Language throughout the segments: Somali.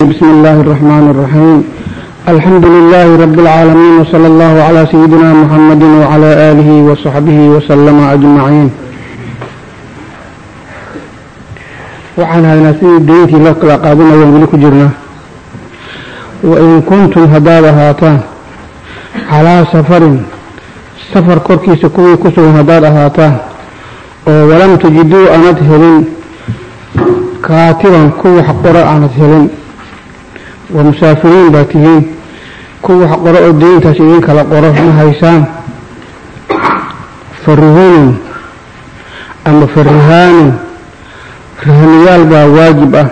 بسم الله الرحمن الرحيم الحمد لله رب العالمين وصلى الله على سيدنا محمد وعلى آله وصحبه وسلم أجمعين waxaan haynaa sidii deyntii loo kala qaadinayaan weli ku jirnaa wain kuntum haddaad ahaataan calaa safarin safar korkiisa kuwii ku sugan haddaad ahaataan oo walam tajiduu aanad helin kaatiban ku wax qora aanad helin waa musaafiriin baa tihiin ku wax qoro oo deyntaas idin kala qoro ma haysaan. Farihunin ama farihaanin rahniyaal baa waajib ah.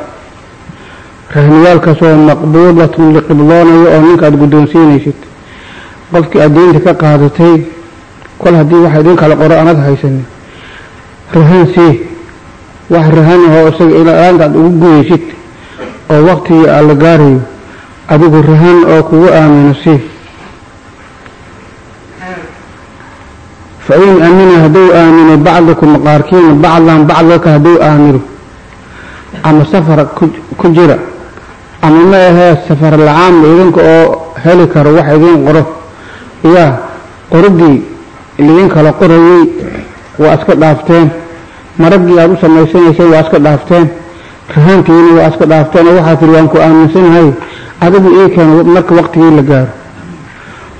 Rahniyaalkaasoo maqbuudatun liqibloonayo oo ninka aada guddoonsiinaysid. Qofkii aad deynta ka qaadatay kol haddii waxa idin kala qoro aanad haysanin. Rahan sii wax rahan ahoo isaga ilaanta aad ugu gudaysid oo waktigii aa la gaarayo adigu rahan oo kugu aamino sii fa in amina hadduu aamino bacdukum qaarkiina bacdan bacdaka hadduu aamino ama safar ku jira ama ma ahee safar la'aan idinka oo heli karo wax idiin qoro yaa qoridii idin kala qorayay waa iska dhaafteen maraggii aada u samaysanaysay waa iska dhaafteen rahaantiina waa iska dhaafteen oo waxaa tiri waan ku aaminsanahay adigu ii keen marka waktigii la gaaro.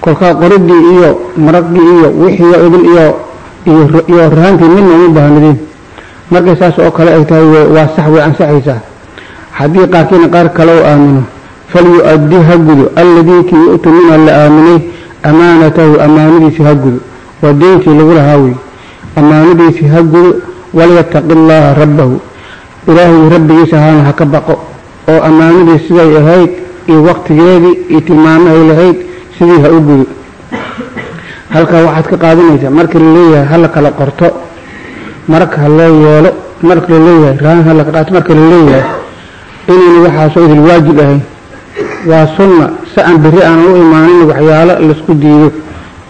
Kolkaa qoridii iyo maraggii iyo wixii idin iyo iyo rahaantii midna uma baahnidin markay saas oo kale ay tahay waa sax way ansaxaysaa. Haddii qaarkiina qaar kale u aamino falyu-addi ha gudo alladii kii yu'tu minha la aaminay amaanatahu amaanadiisii ha gudo waa deyntii lagu lahaa wey amaanadiisii ha gudo walyataqi llaaha rabbahu. Ilaahay rabbigiisa haana ha ka baqo. Oo ammaanadii siday ahayd iyo waktigeedii iyo tilmaamahay lahayd sidii ha u gudo. Halkaa waxaad ka qaadanaysaa markii la leeyahay hala kala qorto marag ha loo yeelo marka la leeyahay raan ha laka qaato marka la leeyahay inayna waxaasoo idil waajib ahayn. Waa sunna si aan beri aan u imaanin waxyaalo la isku diido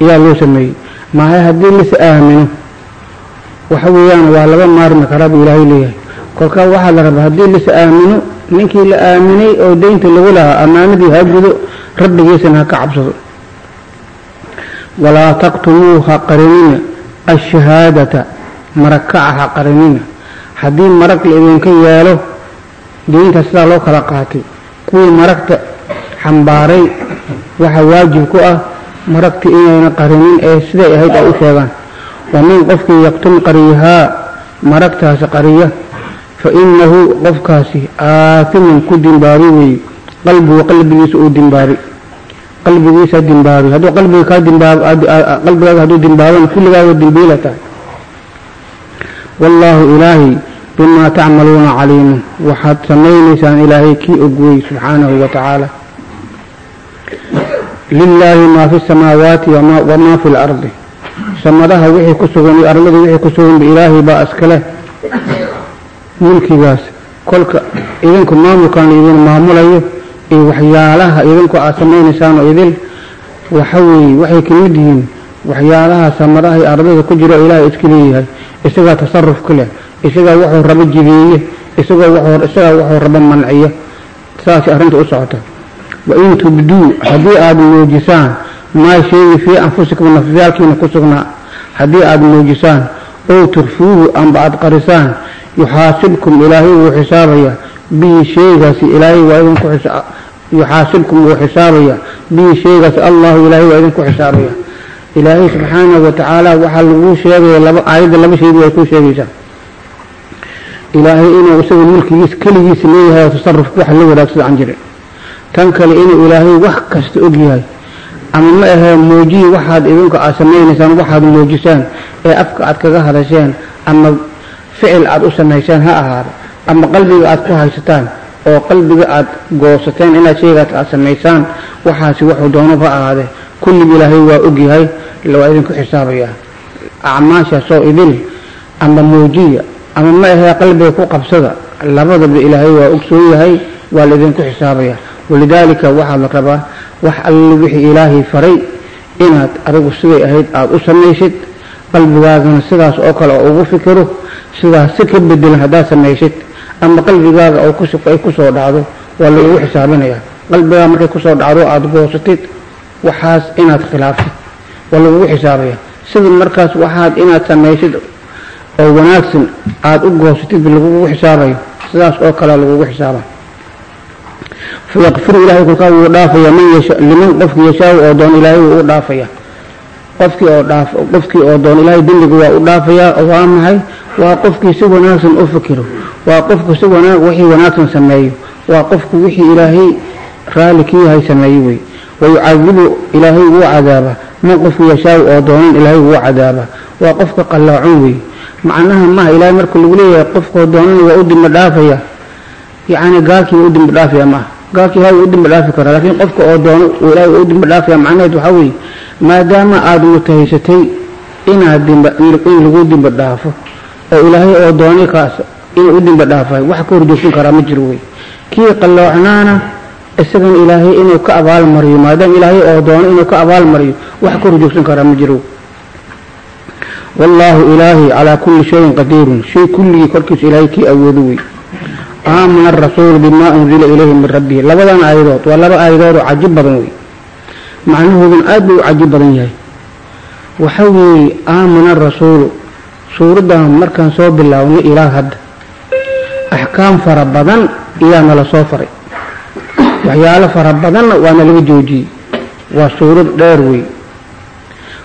ayaa loo sameeyey. Maahay haddii lais aamino waxa weeyaan waa laga maarmi karaa buu ilaahay leeyahay kolkaa waxaa la rabaa haddii lais aamino ninkii la aaminay oo deynta lagu lahaa ammaanadii ha gudo rabbigiisana ha ka cabsado. Walaa taqtumuu ha qarinina ashahaadata maragkaca ha qarinina haddii marag la idinka yeelo deynta sidaa loo kala qaatay kuwii maragta xambaaray waxaa waajib ku ah maragta inayna qarinin ee siday ahayd ay u sheegaan. Wamin qofkii yaqtum qariyahaa maragtaasi qariya fa inahu qofkaasi aatimun ku dimbaabi weeye qalbigu qalbigiisa uu dimbaabi qalbigiisa dimbaabi hadduu qalbiga kaa dimbaab qalbigaaga hadduu dimbaaban kulligaaga dimbiila tahay wallaahu ilaahay bimaa tacmaluuna caliimun waxaad samaynaysaan ilaahay kii ogwey subxaanahu wa tacaala lilaahi maa fi samaawaati wamaa fi lardi samadaha wixii ku sugan iyo arlada wixii ku suganba ilaahay baa iskale mulkigaas kolka idinku maamulkan idin maamulayo iyo waxyaalaha idinku aad samaynaysaan oo idil waxa weeye waxay ka mid yihiin waxyaalaha samadaha iyo ardada ku jiro ilaahay iska leeyahay. Isagaa tasaruf ku leh isagaa wuxuu rabo jideeye isagoo isagaa wuxuu rabo manciyo saasay arrinta u socota wain tubduu haddii aada muujisaan maa sheegi fii anfusikum nafyaalkiina ku sugnaa. Haddii aada muujisaan ow turfuuhu amba aada qarisaan yuxaasibkum ilaahay wuu xisaabaya. Bihi sheegaasi ilaahay waa idinku yuxaasibkum wuu xisaabaya. Bihi sheegaasi allahu ilaahay waa idinku xisaabaya. Ilaahay subxaanahu wa tacaala waxaa laguu sheegaya laba aayadda laba shayba way kuu sheegaysaa. Ilaahay inuu isaga mulkigiis keligiisa leeyahay oo tasarufka wax la wadaagsada aan jirin. Tan kale inuu ilaahay wax kasta og yahay. Ama ma ahee muujiyi waxaad idinku aad samaynaysaan waxaad muujisaan ee afka aad kaga hadasheen ama ficil aad u samaysaan ha ahaado ama qalbiga aad ku haysataan oo qalbiga aad goosateen inaad sheegaas aad samaysaan waxaasi wuxuu doono ha ahaadee kullig ilaahay waa ogyahay waa idinku xisaabayaa. Acmaashaasoo idil ama muujiya ama ma ahee qalbiga ku qabsada labadaba ilaahay waa ogsoon yahay waa laidinku xisaabaya walidaalika waxaa la rabaa wax alle wixii ilaahay faray inaad adigu siday ahayd aada u samaysid qalbigaagana sidaas oo kale oo ugu fikiro sidaas si ka bedelan haddaad samaysid ama qalbigaaga oo ay ku soo dhacdo waa lagugu xisaabinayaa qalbigaa markay ku soo dhacdo aada goosatid waxaas inaad khilaaftid waa lagugu xisaabaya sida markaas waxaad inaad samaysid oo wanaagsan aada u goosatid lagugu xisaabayo. Sidaas oo kale lagugu xisaaba fayaqfiru ilahay kolkaa wuu dhaafaya. Man yasha liman qofkii yashaaw oo doon ilaahay wuu u dhaafaya qofkii oo dhaaf qofkii oo doon ilaahay dembiga waa u dhaafayaa waa maxay? Waa qofkii si wanaagsan u fikiro waa qofku si wanaag wixii wanaagsan sameeyo. Waa qofku wixii ilaahay raalli ka yahay sameeyo wey. Wayucadibu ilaahay wuu cadaaba. Man qofkii yashaaw oo doonan ilaahay wuu cadaaba. Waa qofka qallaacun wey. Macnaha maha ilaahay marka lagu leeyahay qofkoo doonan waa u dimbi dhaafaya. Yacni gaalkii u dimbi dhaafaya maaha. Gaalkii ilaahay u dimbi dhaafi karaa laakiin qofka oo doono ilaahay u dimbi dhaafaya macnaheed waxaa weeye maadaama aada mutahaysatay inaad dimba in lagu dimbi dhaafo oo ilaahay oo doonay kaas inuu u dimbi dhaafayo wax ka horjoogsan karaa ma jiro wey. Kii qalloocnaana isagana ilaahay inuu ka abaalmariyo maadaama ilaahay oo doono inuu ka abaalmariyo wax ka horjoogsan karaa ma jiro wallaahu ilaahi calaa kulli shayin qadiirun shay kulligii korkiisa ilaahay kii awoodo wey. Aamana arasuulu bimaa unzila ilayhi min rabbihi. Labadan aayadood waa laba aayadood oo cajib badan wey macnahoodun aad buu u cajib badan yahay. Waxa weeye aamana arasuulu suuraddan markaan soo bilownay ilaa hadda. Axkaam fara badan ayaa nala soo faray. Waxyaalo fara badanna waa nalaga joojiyey. Waa suurad dheer wey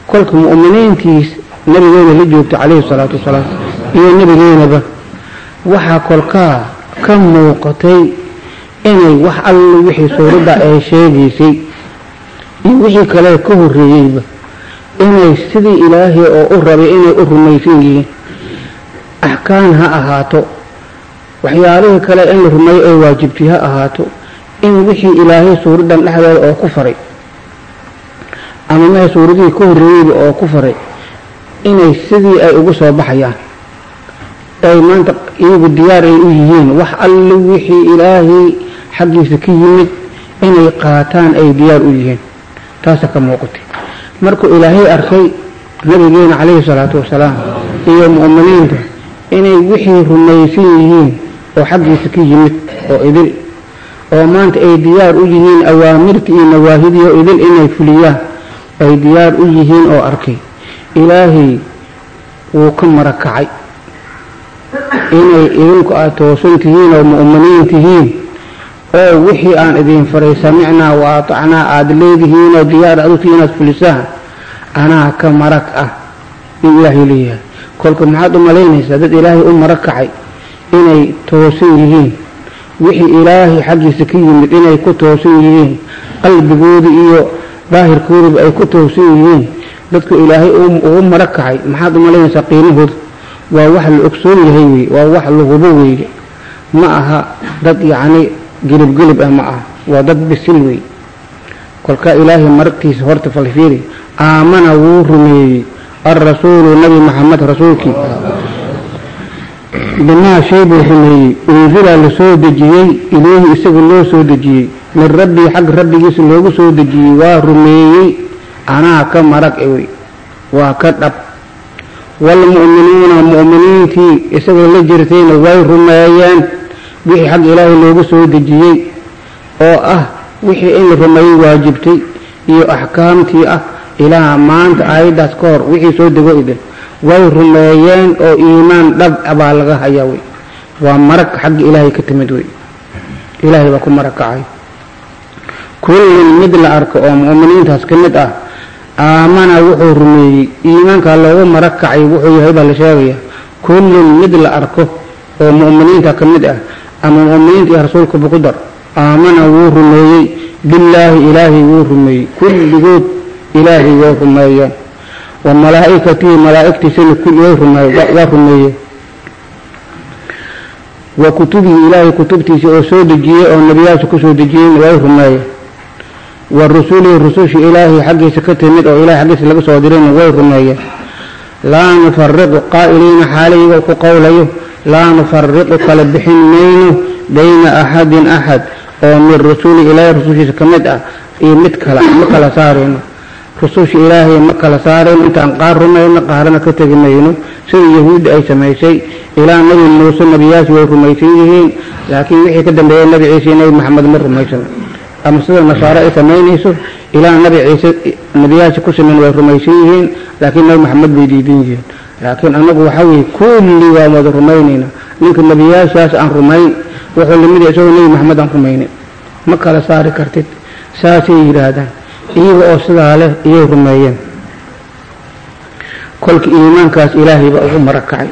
kolka mu'miniintiis nabigeena la joogta calayhi salaatu wasalaam iyo nebigeenaba waxaa kolkaa ka muuqatay inay wax alla wixii suuradda ay sheegaysay iyo wixii kale ka horreeyeyba inay sidii ilaahay oo u rabay inay u rumaysan yihiin. Axkaan ha ahaato. Waxyaalihii kale in la rumeeyo ay waajibtay ha ahaato. In wixii ilaahay suuraddan dhexdeeda oo ku faray ama mehe suuradihii ka horreeyeyba oo ku faray inay sidii ay ugu soo baxayaan. Ay maanta iyagu diyaar ay u yihiin. Wax alle wixii ilaahay xaggiisa ka yimid inay qaataan ay diyaar u yihiin taasa ka muuqatay. Markuu ilaahay arkay nabigeena calayhi salaatu wasalaam iyo mu'miniinta inay wixii rumaysan yihiin oo xaggiisa ka yimid oo idil oo maanta ay diyaar u yihiin awaamirta iyo nawaahidii oo idil inay fuliyaan ay diyaar u yihiin oo arkay. Ilaahay wuu ka marakacay. Inay idinku aad toosan tihiin oo mu'miniin tihiin oo wixii aan idin faray samicnaa wa atacnaa aada leedihiin oo diyaar tihiin inaad fulisaan anaa ka marag ah in ilaahay leeyahay. Kolka maxaad u malaynaysaa dad ilaahay u marag kacay inay toosan yihiin. Wixii ilaahay xaggiisa ka yimid inay ku toosan yihiin. Qalbigooda iyo daahirkoodaba ay ku toosan yihiin. Dadku ilaahay ugu marag kacay. Maxaad u malaynaysaa qiimahooda waa wax la ogsoon yahay wey waa wax la hubo weeye. Ma aha dad yacni gelibgelib ah ma aha waa dad bisil wey kolkaa ilaahay maragtiisa horta falfiiri aamana wuu rumeeyey. Alrasuulu nabi maxamed rasuulkii bimaa shay buu rumeeyey unzila la soo dejiyey. Ilayhi isaga loo soo dejiyey. Min rabbii xag rabbigiisa loogu soo dejiyey waa rumeeyey. Anaa ka marag wey waa ka dhab. Waalmu'minuuna mu'miniintii isagoo la jirtayna way rumeeyeen wixii xag ilaahay loogu soo dejiyey oo ah wixii in la rumeeyey waajibtay iyo axkaamtii ah ilaa maanta aayaddaas ka hor wixii soo dego idin. Way rumeeyeen oo iimaan dhab baa laga hayaa wey. Waa marag xagga ilaahay ka timid wey. Ilaahay baa ku marag kacay. Kullin mid la arko oo mu'miniintaas ka mid ah aamana wuxuu rumeeyey iimaankaa loogu marag kacay wuxuu yahay baa la sheegaya. Kullin mid la arko oo mu'miniinta ka mid ah ama mu'miniinta iyo rasuulkaba ku dar. Aamana wuu rumeeyey. Billaahi ilaahay wuu rumeeyey. Kulligood ilaahay way rumeeyeen wa malaa'ikatii malaa'igtiisana waa rumeeyeen wa kutubihi ilaahay kutubtiisa oo soo dejiyey oo nebiyaasha ku soo dejiyeyna way rumeeyeen wa rusulihi rususha ilaahay xaggiisa ka timid oo ilahay xaggiisa laga soo dirayna way rumeeyeen laa nufariqu qaa'iliina xaalayga ku qowlayo laa nufariqu kala bixin mayno bayna axadin axad oo min rusuli ilaahay rusushiisa ka mid ah iyo mid kale ma kala saarayno. Rususha ilaahay ma kala saarayno intaan qaar rumayno qaarana ka tegi mayno. Sida yahuudda ay samaysay ilaa nabi muuse nebiyaasi way rumaysan yihiin laakiin wixii ka dambeeya nabi ciise nabi maxamed ma rumaysan ama sida nasaare ay samaynayso ilaa nabi ciise nebiyaasi ku siman way rumaysan yihiin laakiin nabi maxamed bay diidan yihiin. Laakiin anagu waxaa weeye kulli waan wada rumaynayna. Ninka nebiyaashaas aan rumayn wuxuu la mid yahay isagoo nebi maxamed aan rumaynin. Ma kala saari kartid? Saasay yidhaahdaan. Iyaga oo sidaa leh iyay rumeeyeen. Kolka iimaankaas ilaahay baa ugu marakacay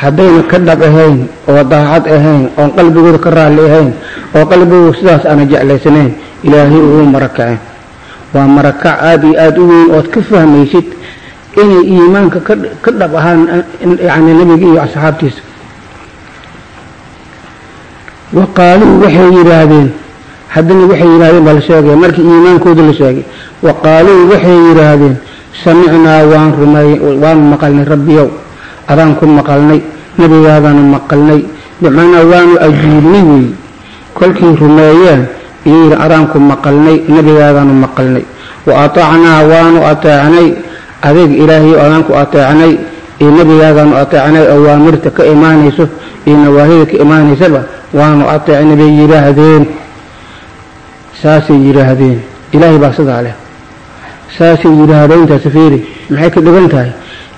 haddayna ka dhab ahayn oo daacad ahayn oon qalbigooda ka raalli ahayn oo qalbigooda sidaas aana jeclaysanayn ilaahay ugu marakaceen waa marakac aada iyo aada u weyn ood ka fahmaysid inay iimaanka ka dhab ahaan yani nebiga iyo asxaabtiisa. Wa qaaluu waxay yidhaahdeen haddana waxay yidhahdeen baa la sheegaya markii iimaankooda la sheegay. Wa qaaluu waxay yidhaahdeen samicnaa waan rumay waanu maqalnay rabbiyow adaan ku maqalnay nebigaadaanu maqalnay. Bimacnaa waanu ajiibnay weeye kolkii rumeeyeen iyo yidhi adaan ku maqalnay nebigaadaanu maqalnay. Wa ataacnaa waanu ateecnay adeeg ilaahayo adaan ku ateecnay iyo nebigaadaanu ateecnay awaamirta ka imaanayso iyo nawaahida ka imaanaysaba waanu ateecnay bay yidhaahdeen. Saasay yidhaahdeen. Ilaahay baa sidaa leh. Saasay yidhaahdeen intaasi fiiri. Maxay ka dhigan tahay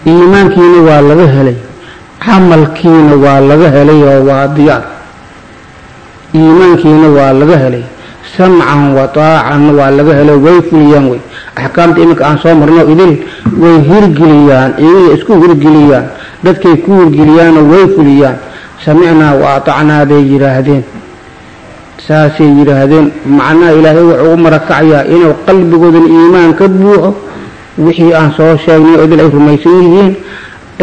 iimaankiina waa laga helay camalkiina waa laga helay oo waa diyaar. iimaankiina waa laga helay samcan wa taacanna waa laga helay way fuliyaan wey. Axkaamta iminka aan soo marno idil way hirgeliyaan iyaga isku hirgeliyaan. Dadkay ku hirgeliyaanoo way fuliyaan. Samicnaa wa atacnaa bay yidhaahdeen. Saasay yidhaahdeen macnaha ilaahay wuxuu u marakacayaa inuu qalbigoodan iimaan ka buuxo wixii aan soo sheegnay oo idil ay rumaysan yihiin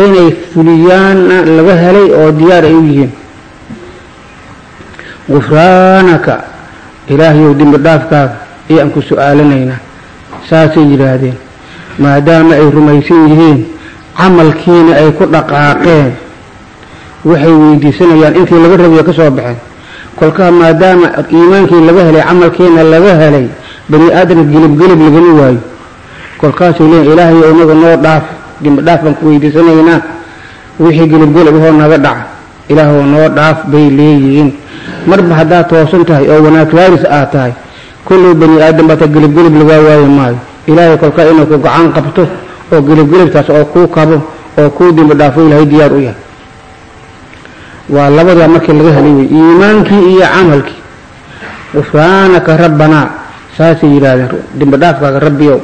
inay fuliyaanna laga helay oo diyaar ay u yihiin. Gufraanaka ilaahayow dembi dhaafkaaga iyo aan ku su'aalanaynaa saasay yidhaahdeen. Maadaama ay rumaysan yihiin camalkiina ay ku dhaqaaqeen waxay weydiisanayaan intii laga rabiyo ka soo baxeen. Kolkaa maadaama iimaankii laga helay camalkiina laga helay bani aadamka gelibgelib lagama waayo kolkaasay leeyiin ilaahay inaga noo dhaaf dembi dhaaf baan ku weydiisanaynaa wixii gelibgelib ahoo naga dhaca. Ilaahoo noo dhaaf bay leeyihiin. Marba haddaad toosan tahay oo wanaag aad tahay kullay bani aadam baata gelibgelib lagaa waayi maayo. Ilaahay kolkaa inuu ku gacan qabto oo gelibgelibtaas oo kuu kabo oo kuu dembi dhaafo ilaahay diyaar u yahay. Waa labadaa markii laga helay wey iimaankii iyo camalkii. Gufraanaka rabbanaa saasay yidhaahdeen dembi dhaafkaaga rabbiyow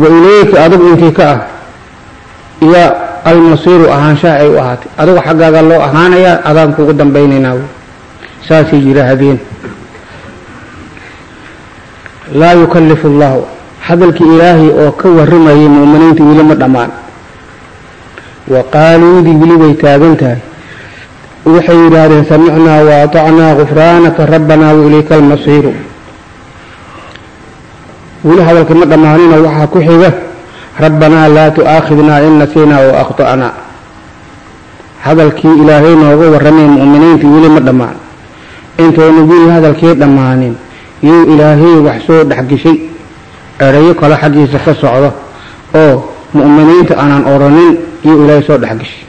wa ileyka adigu intii ka ah iyo almasiiru ahaanshaha ay u ahaatay. Adigu xaggaaga loo ahaanayaa adaan kugu dambaynaynaa saasay yidhaahdeen laa yukallifu allahu. Hadalkii ilaahay oo ka warramayay mu'miniinta weli ma dhammaan. Wa qaaluudii weli way taagan tahay. Waxay yidhaahdeen samicnaa wa atacnaa rabbanaa wa ilayka almasiiru weli hadalkii ma dhammaanina waxaa ku xiga rabbanaa laa tu'aakhidnaa in nasiinaa wa akhta'naa. Hadalkii ilaahay nooga warramay mu'miniinta weli ma dhammaan. Intoonu weli hadalkii dhammaanin yuu ilaahay wax soo dhexgeshay erayo kale xaggiisa ka socdo oo mu'miniinta aanan odhanin yuu ilaahay soo dhexgeshay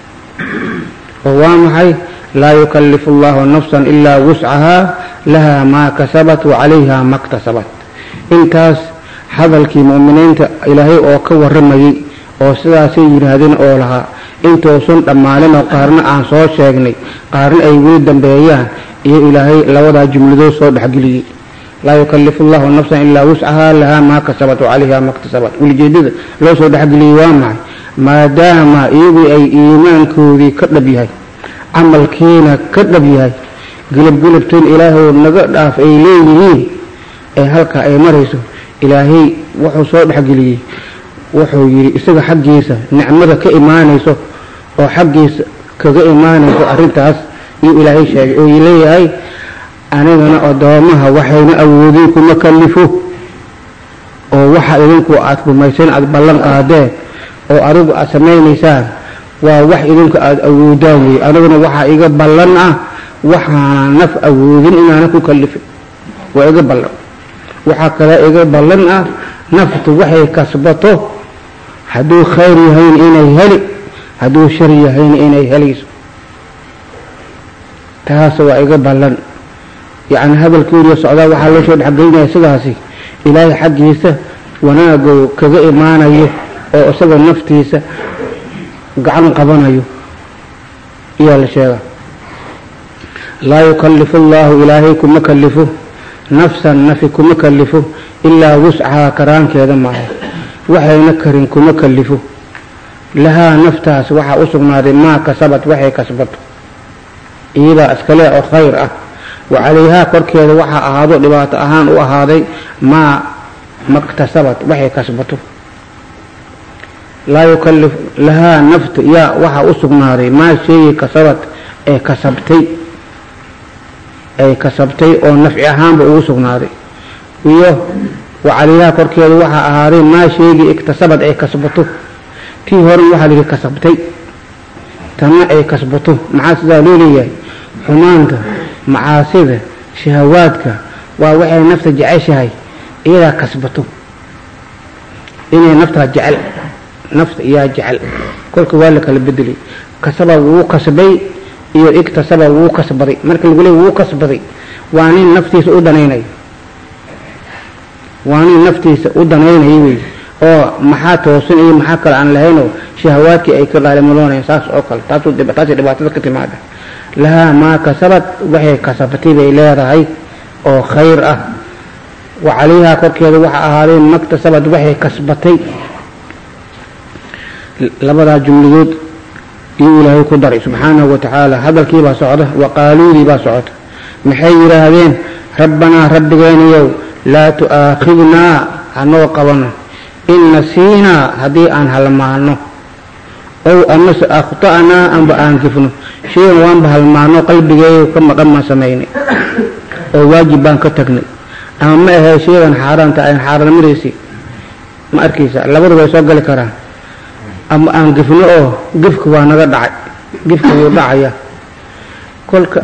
oo waa maxay? Laa yukallifu allahu nafsan ilaa wuscahaa lahaa maa kasabat wa calayha ma ktasabat intaas hadalkii mu'miniinta ilaahay oo ka warramayey oo sidaasay yidhaahdeen oo lahaa intoosan dhammaanin oo qaarna aan soo sheegnay qaarna ay weli dambeeyaan iyo ilaahay labadaa jumladood soo dhexgeliyey. laa yukallifu allahu nafsan ilaa wuscahaa lahaa maa kasabat wa ma ktasabat ulijeedada loo soo dhexgeliyey waa maxay? maadaama iyagii ay iimaankoodii ka dhab yahay camalkiina ka dhab yahay gelabgelabteen ilaahow naga dhaaf ay leeyihiin ee halkaa ay marayso ilaahay wuxuu soo dhexgeliyey. Wuxuu yidhi isaga xaggiisa nicmada ka imaanayso oo xaggiisa kaga imaanayso arrintaas iyuu ilaahay sheegay. Oo leeyahay anigana addoomaha waxayna awoodin kuma kallifo oo waxa idinku aad rumayseen aada ballan qaadeen oo adigu aad samaynaysaan waa wax idinku aada awoodaan wey aniguna waxaa iga ballan ah waxaana naf awoodin inaana ku kallifin waa iga ballan waxaa kale iga ballan ah naftu waxay kasbato. Hadduu khayr yahayn inay heli hadduu shar yahayna inay helayso taas waa iga ballan. Yacni hadalkeediyo socdaa waxaa loo soo sidaasi. Ilaahay xaggiisa wanaagow kaga imaanayo oo isagoo naftiisa gacan qabanayo. Ayaa la sheegaa laa yukallifu allaahu ilaahay kuma kallifo nafsan nafi kuma kallifo ilaa wuscahaa karaankeeda maaha. Waxayna karin kuma kallifo lahaa naftaas waxaa u sugnaaday maa kasabad waxay kasbato. Iyadaa iskale oo khayr ah. Wa calayhaa korkeeda waxaa ahaado dhibaato ahaan u ahaaday maa maktasabad waxay kasbato. Laa yukalif lahaa nafta yaa waxaa u sugnaaday maa sheegay kasabad ee kasabtay ay kasabtay oo nafci ahaanba ugu sugnaaday. Iyo wa calayhaa korkeeda waxaa ahaaday maa sheegay iktasabad ay kasbato tii horen waxaa lihi kasabtay tanna ay kasbato maxaa sidaa loo leeyahay? Xumaanta macaasida shahawaadka waa waxay nafta jeceshahay iyadaa kasbato inay naftaa jecel nafta iyaa jecel. Kolka waa la kala bedelay. Kasaba wuu kasbay iyo iktasaba wuu kasbaday. Marka lagu leey wuu kasbaday. Waa nin naftiisa u danaynayo waa nin naftiisa u danaynaya wey oo maxaa toosin iyo maxaa kale aan lahaynoo shahawaadkii ay ka dhaalimaloonayan saas oo kale. Taasay dhibaatada ka timaada lahaa maa kasabad waxay kasabatay bay leedahay oo khayr ah. Wa calayhaa korkeeda waxa ahaaday maktasabad waxay kasbatay. Labadaa jumladood iyuu ilaahay ku daray. Subxaanahu wa tacaala hadalkiibaa socda wa qaaluudii baa socota. Maxay yidhaahdeen rabbanaa rabbigeeniyow laa tu'aakhidnaa hanoo qabano in nasiinaa haddii aan halmaano ow amase akhta'naa anba aan gifno shaygan waanba halmaano qalbigeeyo ka maqan baan samaynay. Oo waajib baan ka tagnay. Ama ma ahee shaygan xaaraanta ayn xaaraannimadaysi ma arkaysa labadu way soo gali karaan ama aan gifno oo gifka waa naga dhacay. Gifka wuu dhacaya. Kolka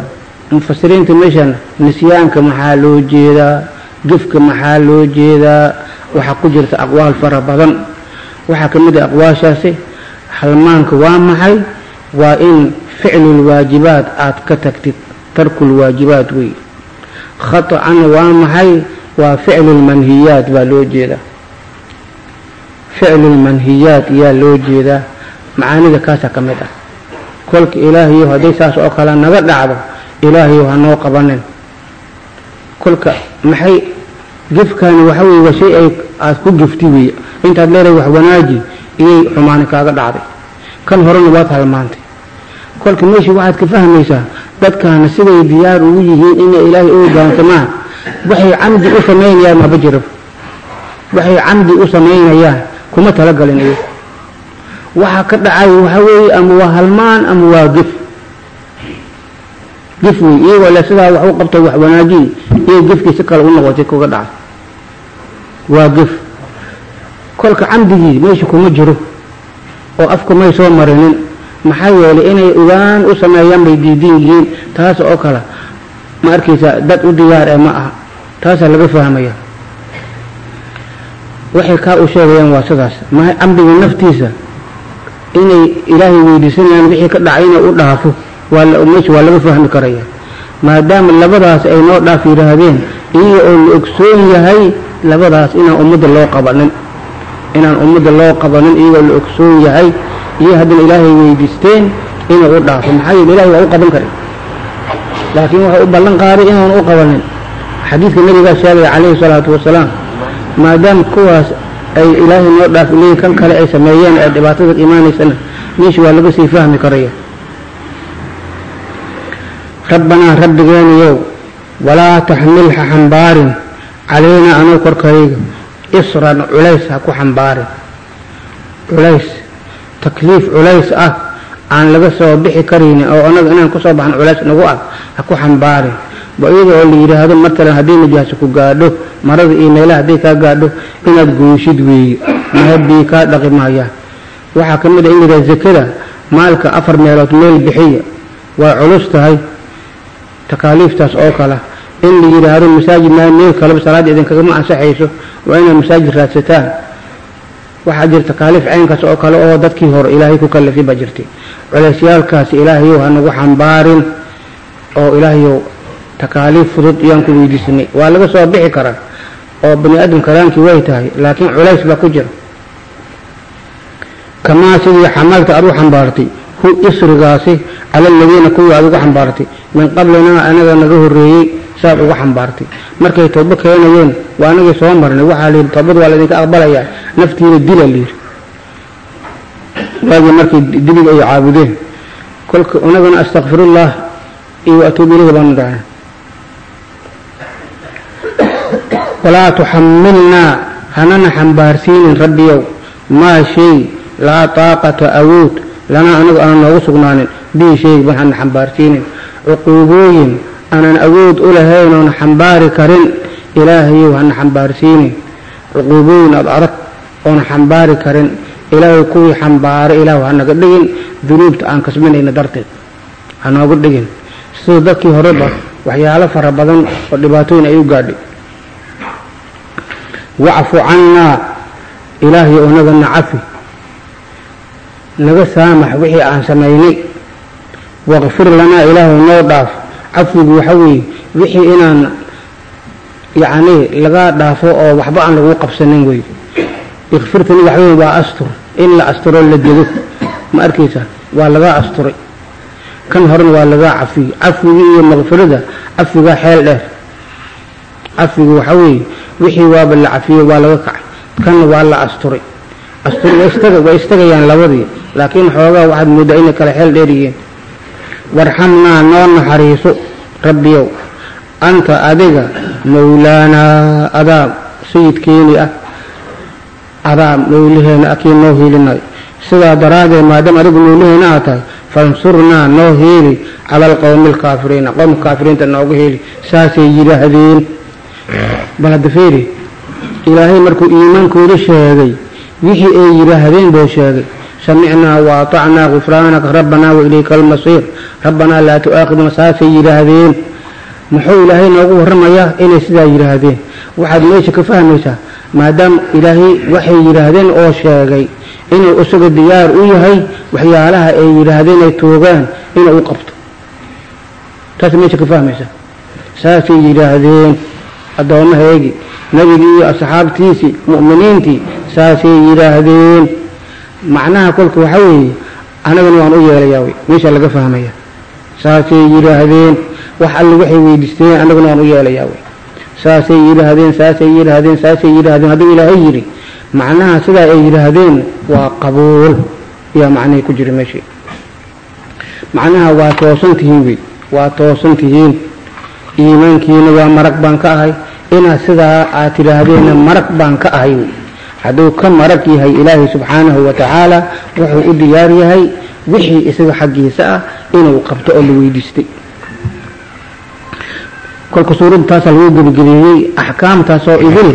mufasiriinta meeshan nisyaanka maxaa loo jeedaa gifka maxaa loo jeedaa waxaa ku jirta aqwaal fara badan. Waxaa ka mid ah aqwaashaasi halmaanka waa maxay? Waa in ficlulwaajibaat aad ka tagtid tarkulwaajibaat wey khata'ana waa maxay? Waa ficlulmanhiyaat baa loo jeedaa ficlulmanhiyaat yaa loo jeedaa. Macaanida kaasaa ka mid ah. Kolka ilaahayo hadday saas oo kale naga dhacdo ilaahayo hanoo qabanin. Kolka maxay gifkaani waxa weye waa shay ay aad ku gifti weeye. Intaad leedahay wax wanaaji iyay xumaani kaaga dhacday. Kan horena waad halmaantay. Kolka meeshii waxaad ka fahmaysaa dadkaana siday diyaar ugu yihiin inay ilaahay u hogaansamaan. Waxay camdi u samaynayaan maba jiro waxay camdi u samaynayaan kuma talagalin iyagu. Waxa ka dhacay waxa weeye ama waa halmaan ama waa gif. Gif wey iyagoo le sidaa wax u qabtay wax wanaajiyi iyo gifkii si kale u noqotay kuga dhacay. Waa gif. Kolka camdigii meesha kuma jiro oo afka may soo marinin. Maxaa yeelay inay ogaan u sameeyaan bay diidan yihiin taas oo kale ma arkaysaa dad u diyaar ee ma aha taasaa laga fahmaya waxay kaa u sheegayaan waa sidaas. Ma camdiga naftiisa inay ilaahay weydiisanayaan wixii ka dhacay inay u dhaafo meesha waa laga fahmi karaya. Maadaama labadaas ay noo dhaaf yidhaahdeen iyaga oo la ogsoon yahay labadaas inaan ummadda loo qabanin. Inaan ummadda loo qabanin iyagoo la ogsoon yahay iyo haddana ilaahay weydiisteen inuu u dhaafo. Maxaa yeele ilahay waa u qaban karay. Laakiin wuxuu u ballan qaaday inaan u qabanin. Xadiidka nabigaa sheegaya calayhi salaatu wasalaam maadaama kuwaas ay ilaahay noo dhaaf leeyiin kan kale ay sameeyeen ee dhibaatada imaanaysana meesha waa laga sii fahmi karaya rabbanaa rabbigeeniyow walaa taxmil ha xambaarin calaynaa anuu korkayga isran culays ha ku xambaarin. Culays takliif culays ah aan laga soo bixi karayni oo anaga inaan ku soo baxno culays nagu ah ha ku xambaarin. ba iyada oo la yidhaahdo matalan haddii najaaso ku gaadho marada iyo meelaha hadday kaa gaadho inaad gooshid weeye mahabii kaa dhaqi waxaa ka mid a in yidhaha zakada maalka afar meelood meel bixiya. Waa culus tahay takaaliiftaas oo kale. In la yidhaahdo masaajid maa meel kaleba salaadda idinkagama ansaxayso waa inaad masaajid raadsataan. Waxaa jirta kaalif caynkaas oo kale oo dadkii hore ilaahay ku kalifay baa jirtay. Culeysyaalkaas ilaahayow hanagu xambaarin oo ilaahayow takaaliif fudud iyaan ku weydiisanay waa laga soo bixi karaa oo bani aadam karaankii way tahay laakiin culays baa ku jira. Kamaa sidii xamalta aad u xambaartay hu isrigaasi cala aladiina kuwii aad ugu xambaartay. Min qablinaa anaga naga horreeyey saad ugu xambaartay. Markay toobo keenayeen waa anagii soo marnay. Waxaa layidhi toobad waa laydinka aqbalayaa naftiina dila layidhi waagii markay dibiga ay caabudeen. Kolka anagana astakfirullah iyo atuubu ilayhi baanu dhacna walaa tuxamilnaa hanana xambaarsiinin rabbiyow maa shay laa taaqata awood lanaa anagu aanan noogu sugnaanin bihi shayg ban hana xambaarsiinin. Cuquubooyin aanan awood u lahayn oona xambaari karin ilaahayow hana xambaarsiinin. Cuquubooyin ad adag oona xambaari karin ilaahay kuwii xambaara ilaahu hanaga dhigin dunuubta aan kasbanayna darteed hanooga dhigin. Sida dadkii horeba waxyaalo fara badan oo dhibaatooyin ay u gaadhay wacfu cannaa ilaahay nagana cafi naga saamax wixii aan samaynay. Waqfir lanaa ilaahu noo dhaaf. Cafigu waxa weeye wixii inaan yacni laga dhaafo oo waxba aan lagu qabsanin wey ikfirtani waxa wey waa astur in la asturo la dego. Ma arkaysaa? Waa lagaa asturay. Kan horena waa lagaa cafiyey cafigii iyo maqfirada cafigaa xeel dheer cafigu waxa weeye wixii waaba la cafiyey waa laga kacay. Kanna waa la asturay. Astur way istagayaan labadii. Laakiin xoogaa waxaad mooddaa inay kale xeel dheer yihiin. Warxamnaa noo naxariiso rabbiyow anta adiga mawlaanaa adaa sayidkeeni ah adaa mawlaheena akii noo hiilinayo sidaa daraaddeed maadaama adigu mawlaheena aad tahay fansurnaa noo heeli cala alqowmi alkaafiriina qowmka kaafiriinta nooga heeli saasay yidhaahdeen bal hadda feeri ilaahay markuu iimaankooda sheegay wixii ay yidhaahdeen buu sheegay. Samicnaa waatacnaa gufraanaka rabbanaa wailayka almasiir. Rabbanaa laa tu'aakhidna saasay yidhaahdeen. Muxuu ilaahay noogu warramayaa inay sidaa yidhaahdeen? Waxaad meesha ka fahmaysaa maadaama ilaahay waxay yidhaahdeen oo sheegay inuu isaga diyaar u yahay waxyaalaha ay yidhaahdeen ay toogaan inuu qabto. Taas meesha ka fahmaysaa. Saasay yidhaahdeen addoommaheegii nebigii iyo asxaabtiisii mu'miniintii saasay yidhaahdeen. Macnaha kolka waxaa weeye anagana waan u yeelayaa wey meesha laga fahmaya. Saasay yidhaahdeen wax alle waxay weydiisteen anaguna waan u yeelayaa wey. Saasay yidhaahdeen saasay yidhaahdeen saasay yidhaahdeen hadduu ilaahay yidhi macnaha sidaa ay yidhaahdeen waa qabuul ayaa macnihii ku jira meeshii. Macnaha waa toosan tihiin wey waa toosan iimaankiina waa marag baan ka ahay inaad sidaa aad tidhaahdeenna marag baan ka ahay. Hadduu ka marag yahay ilaahay subxaanahu wa tacaala wuxuu u diyaar yahay wixii isaga xaggiisa ah inuu qabto oo la weydiistay. Kolka suuradda taasaa lagu gebagabeeyey axkaamtaasoo idil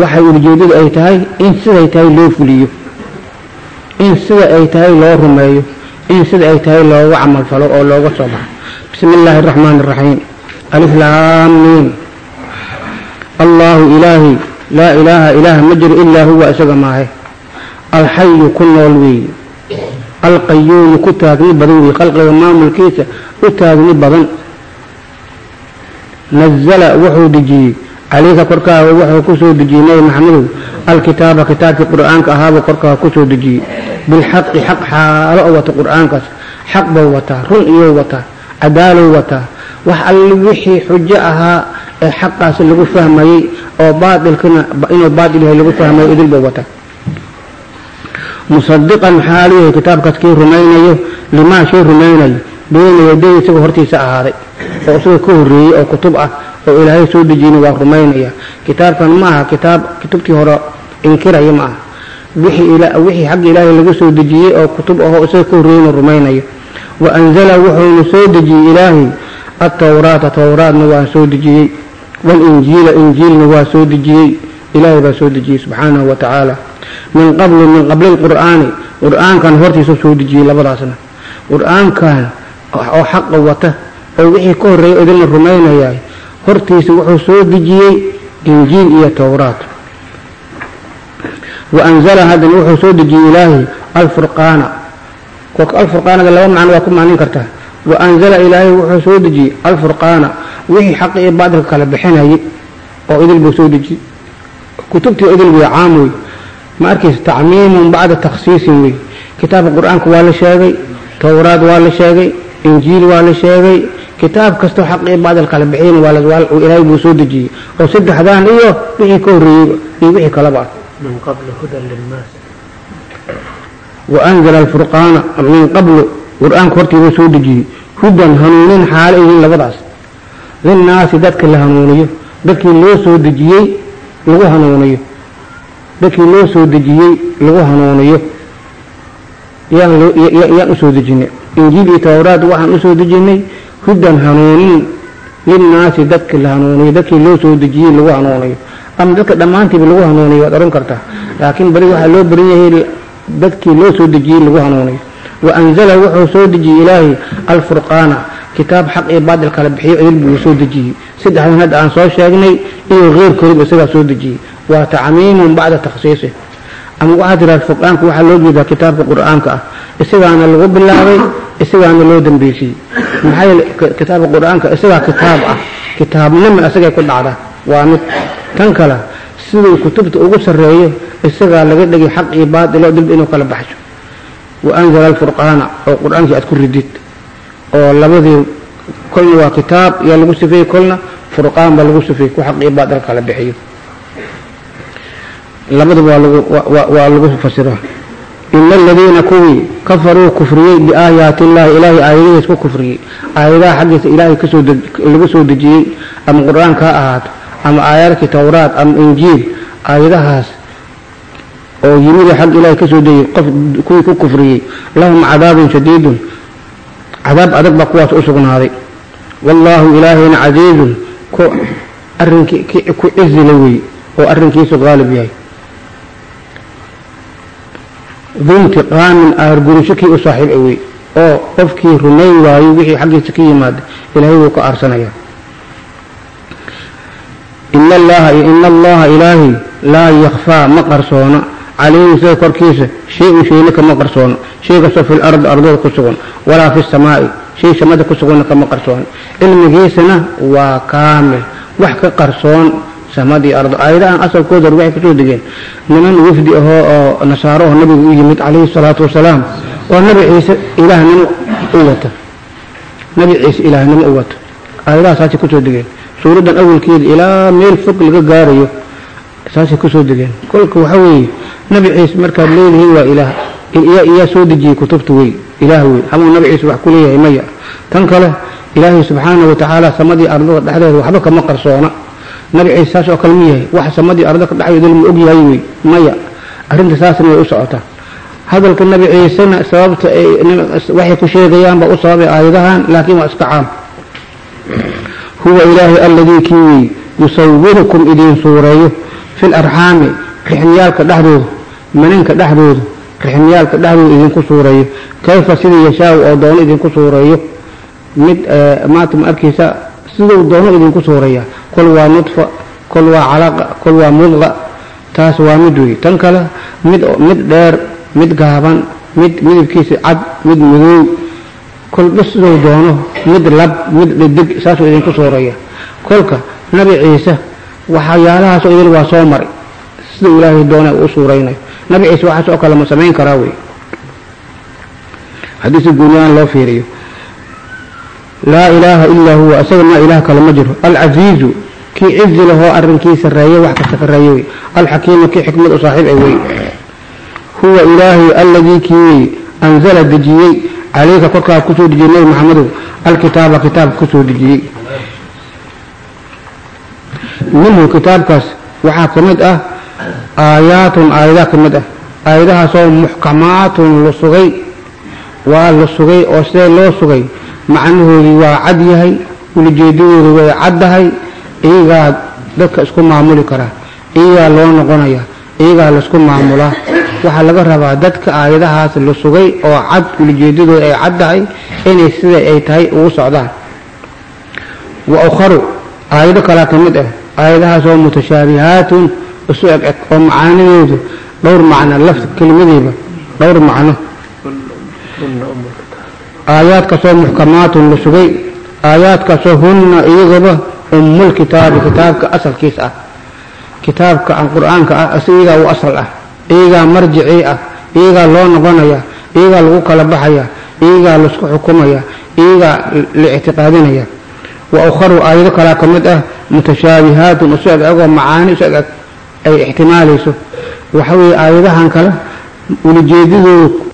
waxay ujeedadu ay tahay in siday tahay loo fuliyo in sida ay tahay loo rumeeyo in sida ay tahay looga camalfalo oo looga soo baxo bismi illaahi araxmaani araxiim alif laam miim allaahu ilaahi laa ilaaha ilaah ma jiro ilaa huwa isaga maahe. Alxayu ku nool weeye alqayuumu ku taagni badan weeye khalqiga maamulkiisa u taagni badan. Nazala wuxuu dejiyey calayka korkaaga wuxuu ku soo dejiyey nebi maxamedow. Alkitaaba kitaabkii qur'aanka ahaabuu korkaaga ku soo dejiyey bilxaqi xaq xaalo oo wata qur'aankaas. Xaq buu wataa run iyou wataa cadaalow wataa wax alli wixii xujo ahaa ee xaqaas lagu fahmayey oo baailkana inuu baail yahay lagu fahmayo idil buu wataa. Musadiqan maxaa lu yahay kitaabkaas kii rumaynayo limaa shay rumaynayo beyna yaday isagoo hortiisa ahaaday oo isaga ka horreeyey oo kutub ah oo ilaahay soo dejiyna waa rumaynaya. Kitaabkan ma aha kitaab kutubtii hore inkiraya ma aha. Wixii xagga ilaahay laga soo dejiyey oo kutub ahoo isaga ka horreeyeyna rumaynayo. Wa anzala wuxuuna soo dejiyey ilaahay atawraata towraadna waa soo dejiyey. Walinjiila injiilna waa soo dejiyey. Ilaahay baa soo dejiyey subxaanahu wa tacaala. Min qabli min qabli lqur'aani qur'aankan soo dejiyey labadaasna. Qur'aankan oo xaqa wata oo wixii ka horreeya idinla rumaynayaa hortiisa wuxuu soo dejiyey injiil iyo towraat wa anzala haddana wuxuu soo dejiyey ilaahay alfurqaana. Alfurqaanada laba macno waa ku macnin kartaa waanzala ilaahay wuxuu soo dejiyey alfurqaana wixii xaqi iyo baadilka kala bixinayay oo idil buu soo dejiyey kutubtii idil way caam wey ma arkaysa tacmiimun bacda takhsiisin wey kitaabka qur'aanka waa la sheegay towraad waa la sheegay injiil waa la sheegay kitaab kastoo xaq iyo baadil kala bixin ilaahay buu soo dejiyey oo saddexdaan iyo wixii ka horreeyey iyo wixii kalaba waanzala alfurqaana min qablu qur'aanka hortiibuu soo dejiyey. Hudan hanuunin xaalo yihiin labadaas. Linnaasi dadka la hanuuniyo. Dadkii loo soo dejiyey lagu hanuuniyo. Dadkii loo soo dejiyey lagu hanuuniyo. Yaan u soo dejinay. Injiil iyo towraad waxaan u soo dejinay. Hudan hanuunin linnaasi dadka la hanuuniyo. Dadkii loo soo dejiyey lagu hanuuniyo. Ama dadka dhammaantiiba lagu hanuuniyo waad odhan kartaa. Laakiin beri waxaa loo baran yahay dadkii loo soo dejiyey lagu hanuuniyo wa anzala wuxuu soo dejiyey ilaahay alfurqaana kitaab xaq iyo baadil kala bixiyo idil buu soo dejiyey saddexdan hadda aan soo sheegnay iyo keyrkoodba isagaa soo dejiyey waa tacmiimun bacda takhsiisih ama waxaa tiraa furqaanka waxaa loo jeedaa kitaabka qur'aanka ah isagaana lagu bilaabay isagaana loo dambeysiyey maxaa yeele kitaabka qur'aanka isagaa kitaab ah kitaabnima isagay ku dhacda waa mid tan kale siduu kutubta ugu sarreeyo isagaa laga dhigay xaq iyo baadilo dilba inuu kala baxsho wa anzala alfurqaana oo qur'aankii aad ku ridid oo labadii kolna waa kitaab yaa lagu sifeeyey kolna furqaan baa lagu sifeeyey ku xaq iyo baadil kala bixiyo labadaba waa lagu waa lagu fasiraa ina aladiina kuwii kafaruu kufriyey biaayaati illahi ilaahay aayadihiis ku kufriyey aayadaha xaggiisa ilaahay ka soo lagu soo dejiyey ama qur'aanka ha ahaato ama aayadkii towraad ama injiil oo yimida xag ilaahay ka soo dejiyey qof kuwii ku kufriyey lahum cadaabun shadiidun. Cadaab adag baa kuwaas u sugnaaday. Wallaahu ilaahayna casiizun ku arrinkii ku cizila wey oo arrinkiisu qaalib yahay. Duntiqaamin aargurasho kii u saaxiib a wey oo qofkii rumayn waayo wixii xaggiisa ka yimaada ilaahay wuu ka aarsanaya. Ina allaha ina allaha ilaahay laa yakfaa ma qarsoona calayhi isaga korkiisa shay-un shayna kama qarsoono shay kastoo fi lardi ardada ku sugan. Walaa fi samaa'i shay samada ku suganna kama qarsoona cilmigiisana waa kaamil. Wax ka qarsoon samadii ardo. Aayadahan asalkooda waxay ku soo degeen. Niman wafdi ahoo oo nasaaro oo nabiga u yimid calayhi salaatu wasalaam oo nabi ciise ilaahnimo u wata nabi ciise ilaahnimo u wata aayadaha saasay ku soo degeen. Suuraddan awalkeeda ilaa meel fog laga gaarayo saasay ku soo degeen. Kolka waxa weeye nabi ciise markaad leedihiin waa ilaah. Iyaa soo dejiyey kutubta wey ilaah wey amuu nabi ciise wax ku leeyahay maya tan kale ilaahay subxaana wa samadii ardada dhexdeeda waxba kama qarsoona. Nabi ciise saas oo kale ma yahay. Wax samadii arda ka dhexdeeda ma og yahay wey maya arrinta saasna way u socotaa. Hadalka nabi ciisena sababta ay waxay ku sheegayaan u sababay aayadahan laakiin waa iska caam. Huwa ilaahay alladii kii wey yusawirukum idiin suureeyo fi larxaami rixmiyaalka dhexdooda maninka dhexdooda rixmiyaalka dhexdooda idinku suureeyo. Kayfa sidii yashaaw oo doono idinku suureeyo? Mid maanta ma arkaysa siduu doono idinku suureeya. Kol waa nudfa kol waa calaqa kol waa mudqa. Taas waa mid wey tan kale mid mid dheer mid gaaban mid midabkiisa cad mid madow. Kolba siduu doono mid lab mid dhedig saasuu idinku suureeya. Kolka nabi ciise waxyaalahaasoo idin waa soo maray. Sida ilaahay doona u suuraynayo nabi ciise waxaas oo kale ma samayn karaa wey haddii si guuniyaan loo fiiriyo. Laa ilaaha ilaa huwa isaga maa ilaah kale ma jiro. Alcasiizu kii cizi lahoo arrinkii sarreeye wax kasta sarreeye wey alxakiimu kii xikmad u saaxiib ay wey huwa ilaahay alladii kii anzala dejiyey. Calayka korkaa ku soo dejiyey nebi maxamedow alkitaaba kitaabka ku soo dejiyey minhu kitaabkaas waxaa ka mid ah aayaatun aayadaha ka mid ah. Aayadahaasoo muxkamaatun la sugay. Waa la sugay oo sidee loo sugay? Macnahoodii waa cad yahay ulajeedadooda way caddahay iyagaa dadka isku maamuli karaa iyagaa loo noqonaya iyagaa la isku maamulaa waxaa laga rabaa dadka aayadahaas la sugay oo cad ulajeedadooda ay caddahay inay sida ay tahay ugu socdaan. Wa ukharu aayado kalaa ka mid ah aayadahaas oo mutashaabihaatun isu egeg oo macaanideedu dhowr macno lafta kelimadiiba dhowr macno. Aayaadkaasoo muxkamaatun la sugay aayaadkaasoo hunna iyagaba ummulkitaabi kitaabka asalkiis ah. Kitaabka qur'aanka ah iyagaa u asal ah iyagaa marjicii ah iyagaa loo noqonaya iyagaa lagu kala baxaya iyagaa la isku xukumaya iyagaa la ictiqaadinaya wa ukharu aayado kalaa ka mid ah mutashaabihaatun isu eg egoo macaani isu ay ixtimaalayso waxa weeye aayadahan kale ulijeedadoodu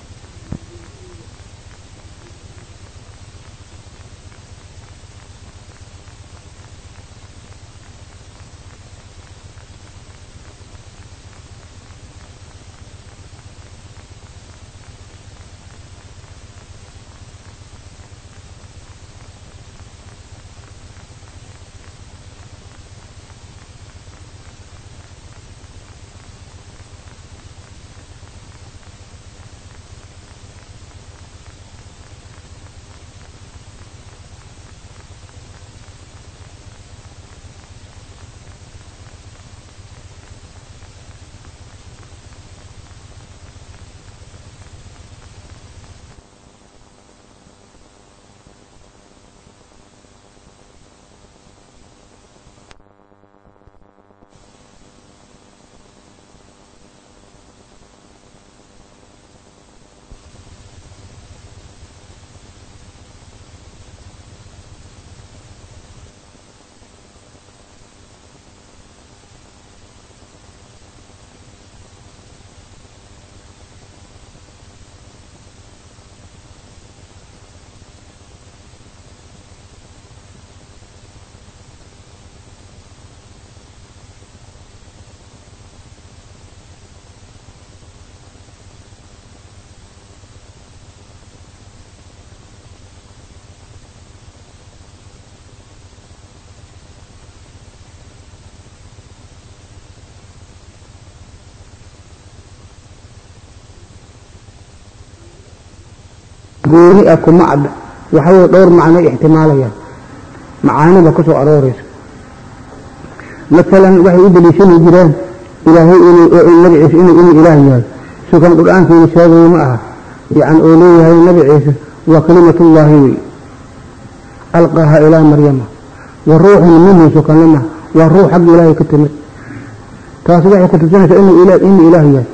gooni ah kuma cadda. Waxa weye dhowr macno ixtimaalayaan. Macaanida ku soo masalan waxay u daliishani jireen ilaahay inuu magaciisa inuu inuu ilaah yahay. Sukan qur'aankiina sheegayo ma aha. Yacan oo leeyahay nabi ciise waa kalimatullaahi wey alqaaha ilaa maryama. Wa ruuxun minhu sukanlama waa ruux xagga ilaahay ka timid. Taasi waxay ku tusinaysaa inuu ila inuu ilaah yahay.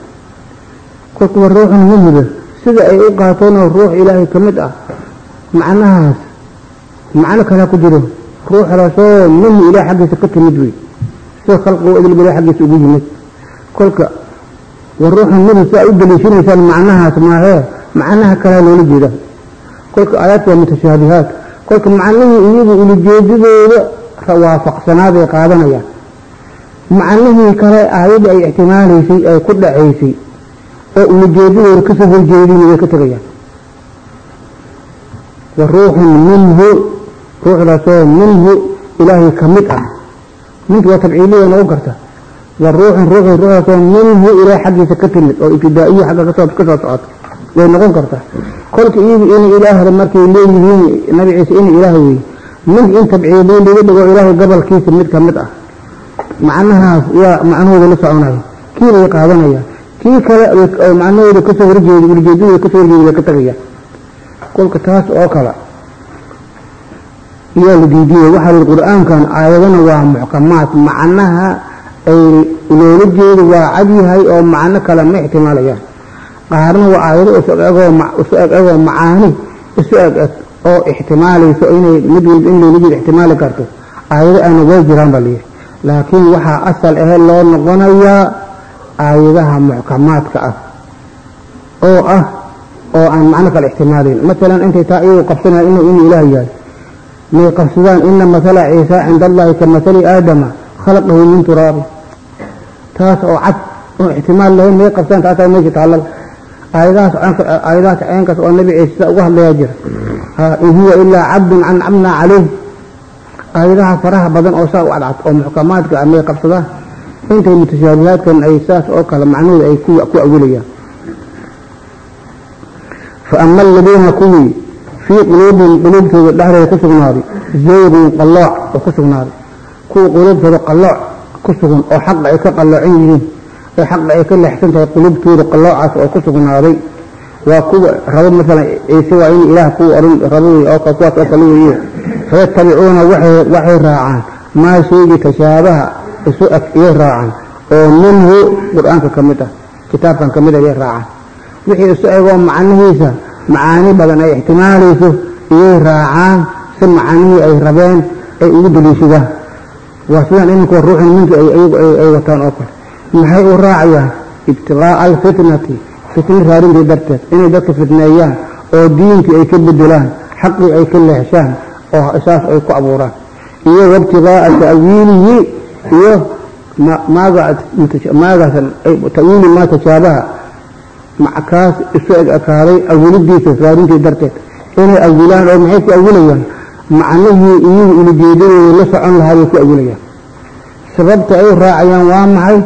Kolka wa ruuxun minhuda sida ay u qaateenoo ruux ilaahay ka mid ah macnahaas macno kalea ku jiro ruuxdaasoo minhu ilaah xaggiisa ka timid wey sida khalqigu idilba ilaah xaggiisa ugu yimid. Kolka wa ruuxun minhu si u daliishanaysaan macnahaas maahee macnaha kalea loola jeeda kolka aayaadka waa mutashaabihaat. Kolka macnihii iyagu ulajeedadooda waafaqsanaaday qaadanayaan macnihii kale aayadii ay ixtimaalaysay ay ku dhacaysay oo ulajeedadooda ka soo horjeedin way ka tegayaan wa ruuxun minhu ruuxdaasoo minhu ilaahay ka mid ah. Mintu waa tabciiliya noqon karta wa ruuxun ruuxi ruuxdaasoo minhu ilaahay xaggiisa ka timid oo ibtidaa'iya xagga ka soo ka soo socota. Way noqon kartaa kolka iyagu inay ilaahda markay leeyihiin nabi ciise inay ilaah weeye mink in tabciiliin laga dhigo ilaahay gobolkiisa mid ka mid ah. Macnahaas waa macnahooda la soconaya. Kii bay qaadanayaan kii kale oo macnahooda ka soo horjeeda ulijeedadooda ka soo horjeeda ka tagayaan kolka taas oo kale. Iyaa la diidiyey waxaa lihi qur'aankan aayadana waa muxkamaad. Macnaha ay loola jeedo waa cadyahay oo macno kale ma ixtimaalayaan. Qaarna waa aayado isu egoo isu eg egoo macaani isu eg eg oo ixtimaalayso inay mid walba in loola jeedo ixtimaali karto. Aayado aana way jiraan baa liyihi laakiin waxaa asal ahe loo noqonayaa aayadaha muxkamaadka ah oo ah oo aan macno kale ixtimaalayn masalan intay taa iyagu qabsanayaan inuu inuu ilaah yahay. May qabsadaan ina masala ciisa cinda allahi ka masali aadama khalaqahu min turaabi taas oo cad oo ixtimaal lahayn may qabsaan taasaa meesha taallada aayadahaas ceenkaas oo nabi ciise uga hadlayaa jira. In huwa ilaa cabdun cancamnaa calayh aayadaha faraha badan oo saa u cadcad oo muxkamaadka ah may qabsadaan intay mutashaabihaadkan ay saas oo kale macnahooda ay ku awilayaan fa ama aladiina kuwii fii quluubihim quluubtooda dhexdeeda ku sugnaaday zaygun qallooc oo ku sugnaaday. Kuwa qulubtooda qallooc ku sugan oo xaqa ay ka qalloocan yihiin ee xaqa ay ka leexsan tahay qulubtooda qalloocaas oo ku sugnaaday. Waa kuwa rabo maalan ciise waa in ilaah kuwa oran rabo oo kuwaas oo kale weeye fayatabicuuna waxay raacaan maa sheegi tashaabaha isu eg iyay raacaan oo minhu qur'aanka ka mid ah kitaabkan ka mid ah iyay raacaan. Wixii isu egoo macnihiisa macaani badan ay ixtimaalayso iyay raacaan si macaanihii ay rabeen ay ugu daliishadaan waa sidaan iminkuwa ruuxin minka ay wataan oo kale. Maxay u raacayaan? Ibtiqaa'a alfitnati fitna raarintii darteed inay dadka fitneeyaan oo diinkii ay ka bedelaan xaqii ay ka leexshaan oo saas ay ku abuuraan. Iyo wabtiqaa'a ta'wiilihi iyo ta'wiili maa tashaabaha kaas isu eg ekaaday awilidiisa raarintii darteed. Inay awilaan oo maxay ku awilayaan macnihii iyagu ilijeedadooda la socon lahaa bay ku awilayaan sababta ay raacayaan waa maxay?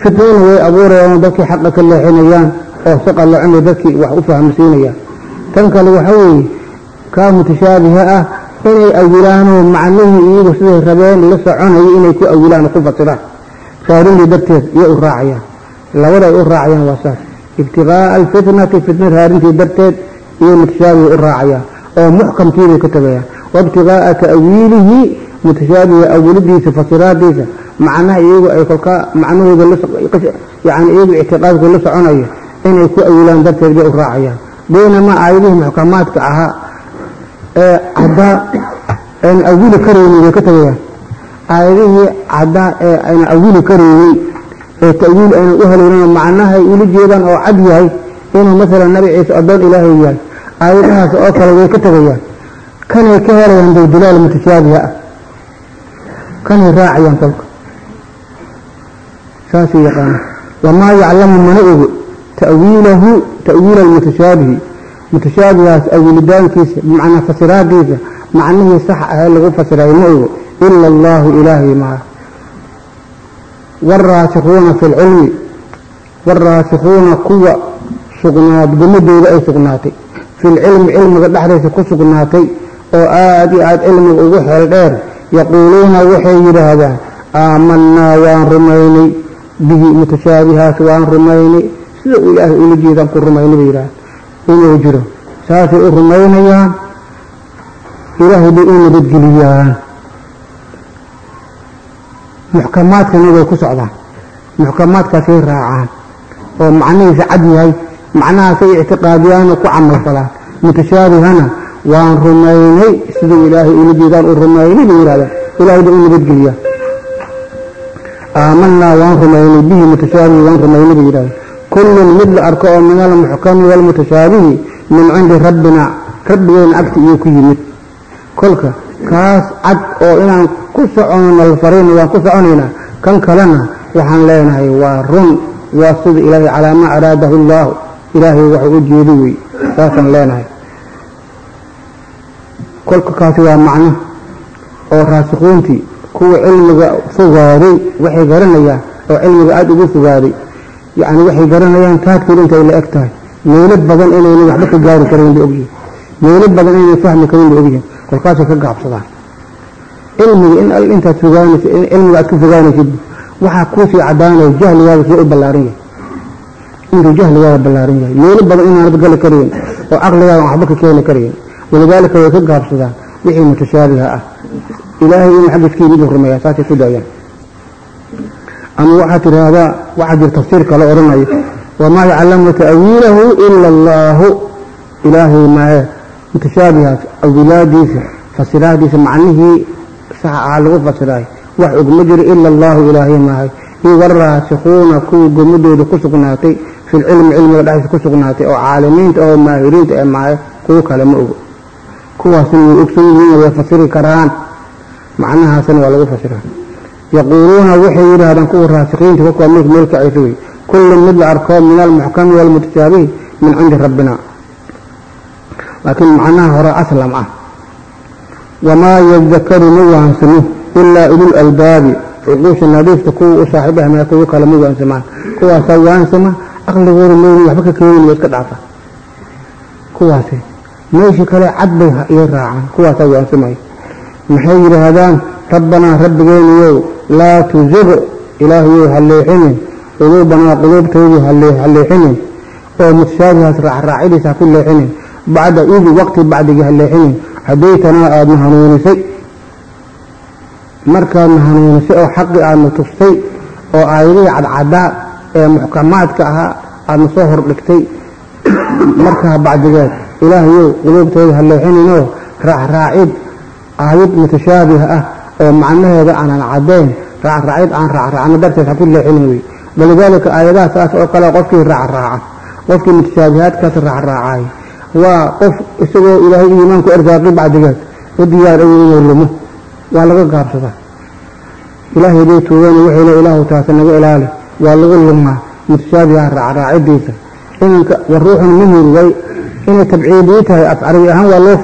Fitnana way abuurayaan dadkii xaqa ka leexinayaan oo si dadkii wax u fahamsiinayaan. Tan kale waxa weeye kaa mutashaabiha ah inay awilaanoo macnihii iyagu siday rabeen la soconaya inay ku awilaan ku fasiraan raarintii darteed iyay u raacayaan. Labada ay u raacayaan waa saas. Ibtiqaa'a alfitnati fitna raarintii darteed iyo mutashaabiha u raacayaan oo muxkamkiibay ka tagayaan. Waibtiqaa'a ta'wiilihi mutashaabiha awilidiisa fasiraadiisa macnaha iyagu ay kolkaa macnahooda yani iyagu ictiqaadka la soconaya inay ku awilaan darteed bay u raacayaan. Baynamaa aayadihii muxkamaadka ahaa ee caddaa awili karaynin way ka tagayaan aayadihii caddaa ee ayna awili karaynin ee ta'wiil ayna u helaynin macnahay ula jeedaan oo cad yahay inuu masalan nabi ciise addoon ilaahay yahay. Aayadahaas oo kale way ka tegayaan kanay ka helayaan dawdilaal mutashaabiha ah. Kanay raacayaan kolka. Saasuu yaqaana wamaa yaclamu mana ogo. Ta'wiilahu ta'wiila almutashaabihi mutashaabihaas awilidaankiisa macnaa fasiraadiisa macnihii sax ahee lagu fasiray ma ogo ila allaahu ilaahay maha waraasikuuna fi lcilmi waraasikuuna kuwa sugnaad gummadooda ay sugnaatay filcilmi cilmiga dhexdaysa ku sugnaatay oo aada iyo aada cilmiga ugu xeel dheer yaquuluuna waxay yidhaahdaan aamanaa waan rumaynay bihi mutashaabihaas waan rumaynay sida uu ilaahay ula jeedaan ku rumaynay inuu jiro. Saasay u rumaynayaan. Ilaahay bay u nabadgeliyaan muxkamaadkana way ku socdaan. Muxkamaadkaasay raacaan. Oo macnihiisa cad yahay. Macnahaasay ictiqaadiyaan oo ku camal falaan mutashaabihana waan rumaynay. Siduu ilaahay ula jeedaan u rumaynay bay yidhahdaan ilahay bay u nabadgeliyaan. Aamanaa waan rumaynay. Bihi mutashaabihi waan rumaynay bay yidhahdaan kullun mid la arko oo min almuxkami waalmutashaabihi min cindi rabbina rabbigeena agti iyo ku yimid. Kolka kaas cad oo inaan ku socono nalfarayna waan ku soconaynaa kan kalena waxaan leenahay waa run waa sida ilaahay calaa maa araadahu allaahu ilaahay waxuu u jeedi wey saasaan leenahay. Kolka kaasi waa macno oo raasikuuntii kuwa cilmiga fogaaday waxay garanayaan oo cilmiga aada ugu fogaaday yacni waxay garanayaan taadkooda intay la eg tahay meelo badan inayna waxba ka gaari karayn bay ogyihiin meelo badan inay fahmi karin bay ogyihiin kolkaasay ka gaabsadaan. Cilmiga in intaad fogaanaysa cilmiga aad ka fogaanaysid waxaa kuusii caddaanaya jahligaaga sida u ballaaran yahay. Intuu jahligaaga ballaaran yahay. Meelo badan inaanad gali karayn oo caqligaaga waxba ka keeni karayn walidaalika way ka gaabsadaan. Wixii mutashaabiha ah. Ilaahay inuu xaggiskii miduu rumeeyaa saasay ku daayaan ama waxaad tidhaahdaa waxaa jir tafsiir kale odhanayo wamaa yaclamu ta'wiilahu ila allaahu ilaahay maahe mutashaabihaas awilaadiisa fasiraadiisa macnihii sax ah lagu fasiraay wax ogma jiro ila allaahu ilaahay maahay iyo waraasikuuna kuwii gomadooda ku sugnaatay filcilmi cilmiga dhexdiisa ku sugnaatay oo caalimiinta oo maahiriinta ee maahe kuwo kale ma ogo. Kuwaasna way ogsan yihiin way fasiri karaan. Macnahaasna waa lagu fasiraa yaquuluuna waxay yidhaahdaan kuwa raasikiinta kuwa milk meel kacaysa wey kullun mid la arko min almuxkami waalmutashaabihi min cindi rabbina. Laakiin macnaha hore aslam ah. Wamaa yadakaru ma waansamo ilaa ulul albaabi. Cuquusha nadiifta kuwa u saaxiibaha mee kuwo kale ma waansamaan. Kuwaasaa waansama aqligooda meyni waxba ka keenin iska dhaafa. Kuwaasi meeshii kale cad bay iyo raacaan kuwaasaa waansamaya maxay yidhaahdaan rabbanaa rabbigeeniyow laa tuziq ilaahayow quluubanaa quluubtaydii halleexinin oo mutashaabihaas raacraacidiisa ha ku leexinin bacda idi waqti bacdigii ha leexinin hadaytanaa aadna hanuunisay markaadna hanuunisay oo xaqii aadna tustay oo aayadihii cadcadaa ee muxkamaadka ahaa aadna soo hordhigtay markaa bacdigeed ilaahayow quluubtayda ha leexininoo raacraacid aayad mutashaabiha ah oo macnaheeda aanan caddayn raacraacid aan raacraacno darteed ha ku leexinin wey walidaalika aayadaha saas oo kale qofkii raacraaca qofkii mutashaabihaadkaas raacraacay waa qof isagoo ilaahay iimaanku arsaaqi bacdigeed u diyaar ayo inuu lumo waa laga gaabsadaa. Ilaahay bay tuugeen wuxuu le ilaahu taasa naga ilaali waa lagu lumaa mutashaabiha raacraacidiisa iminka wa ruuxun muhir way inay tabciidii tahay af carabi ahaan waa loo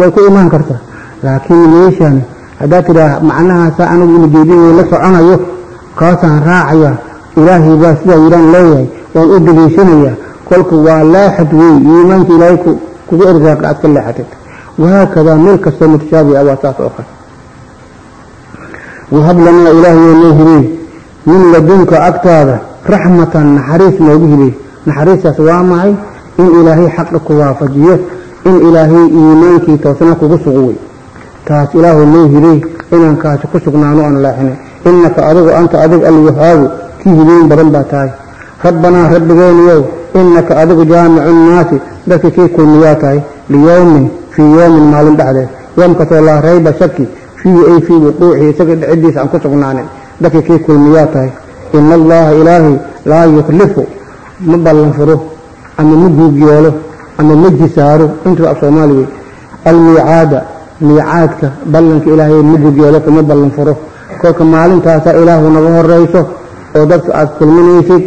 way ku imaan kartaa. Laakiin meeshani haddaad tidhaah macnahaasa anigu ulijeedin la soconayo. Kaasaan raacaya ilaahay baa sidaa yidhaan leeyahay waan u daliishanayaa. Kolku waa laaxad wey iimaanka ilaahay kugu ersaaqi aad ka leexatid wahaakadaa meel kastoo mutashaabi ah waa saas oo kale. Wahab lanaa ilaahayo noo hibey min ladunka agtaada raxmatan naxariis noogu hibey naxariistaas waa maxay? In ilaahay xaqa ku waafajiyo in ilaahay iimaankii toosna kugu sugo taas ilaahu noo hibey inaan kaasi ku sugnaano aan leexinin innaka adigu anta adig alwahaabu kii hibeyn badan baa tahay. Rabbanaa rabbigeeniyow innaka adigu jaamicu nnaasi dadka kii kulmiyaa tahay. Liyowmin fii yowmin maalin dhexdeed. Yoomkasoo laa rayba shaki fiihi ay fii wuquucihi isaga dhicidiisa aan ku sugnaanin. Dadka kii kulmiyaa tahay. Ina allaha ilaahay laa yukhlifu ma ballan furo ama ma guugyoolo ama ma jisaaro intuba af soomaali wey almiicaada miicaadka ballanka ilaahay ma guugyoolo kuma ballan furo. Kolka maalintaasaa ilaahu naga horayso oo dadka aada kulminaysid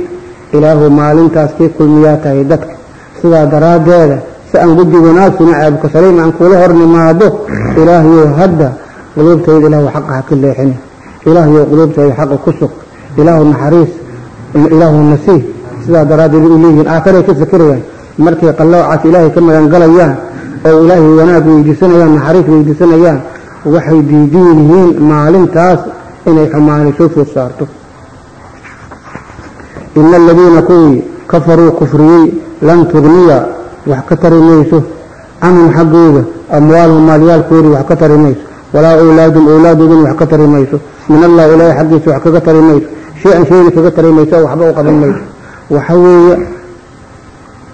ilaahu maalintaas kii kulmiyaa tahay dadka. Sidaa daraaddeeda si aan guddi wanaagsuna ceebka saliim aan kula hor nimaado ilaahayow hadda quluubtayda ilaahu xaqa ha ka leexini ilaahayow quluubtayda xaqa ku sug. Ilaahu naxariis ilaahu nasiih. Sidaa daraaddeed u leeyihiin aakharay ka fikirayaan markay qalloocaas ilaahay ka magangalayaan oo ilaahay wanaag weydiisanayaan naxariis weydiisanayaan waxay diidan yihiin maalintaas inay xumaani soo saarto. Ina aladiina kuwii kafaruu kufriyey lan tugniya wax ka tari mayso. Canhum xaggooda amwaalhum maalyaalkoodii wax ka tari mayso. Walaa awlaadum awlaadoodina wax ka tari mayso. Min allah ilaahay xaggiisa wax kaga tari mayso. Shay-an shayna kaga tari mayso waxba u qaban mayso. Waxa weeye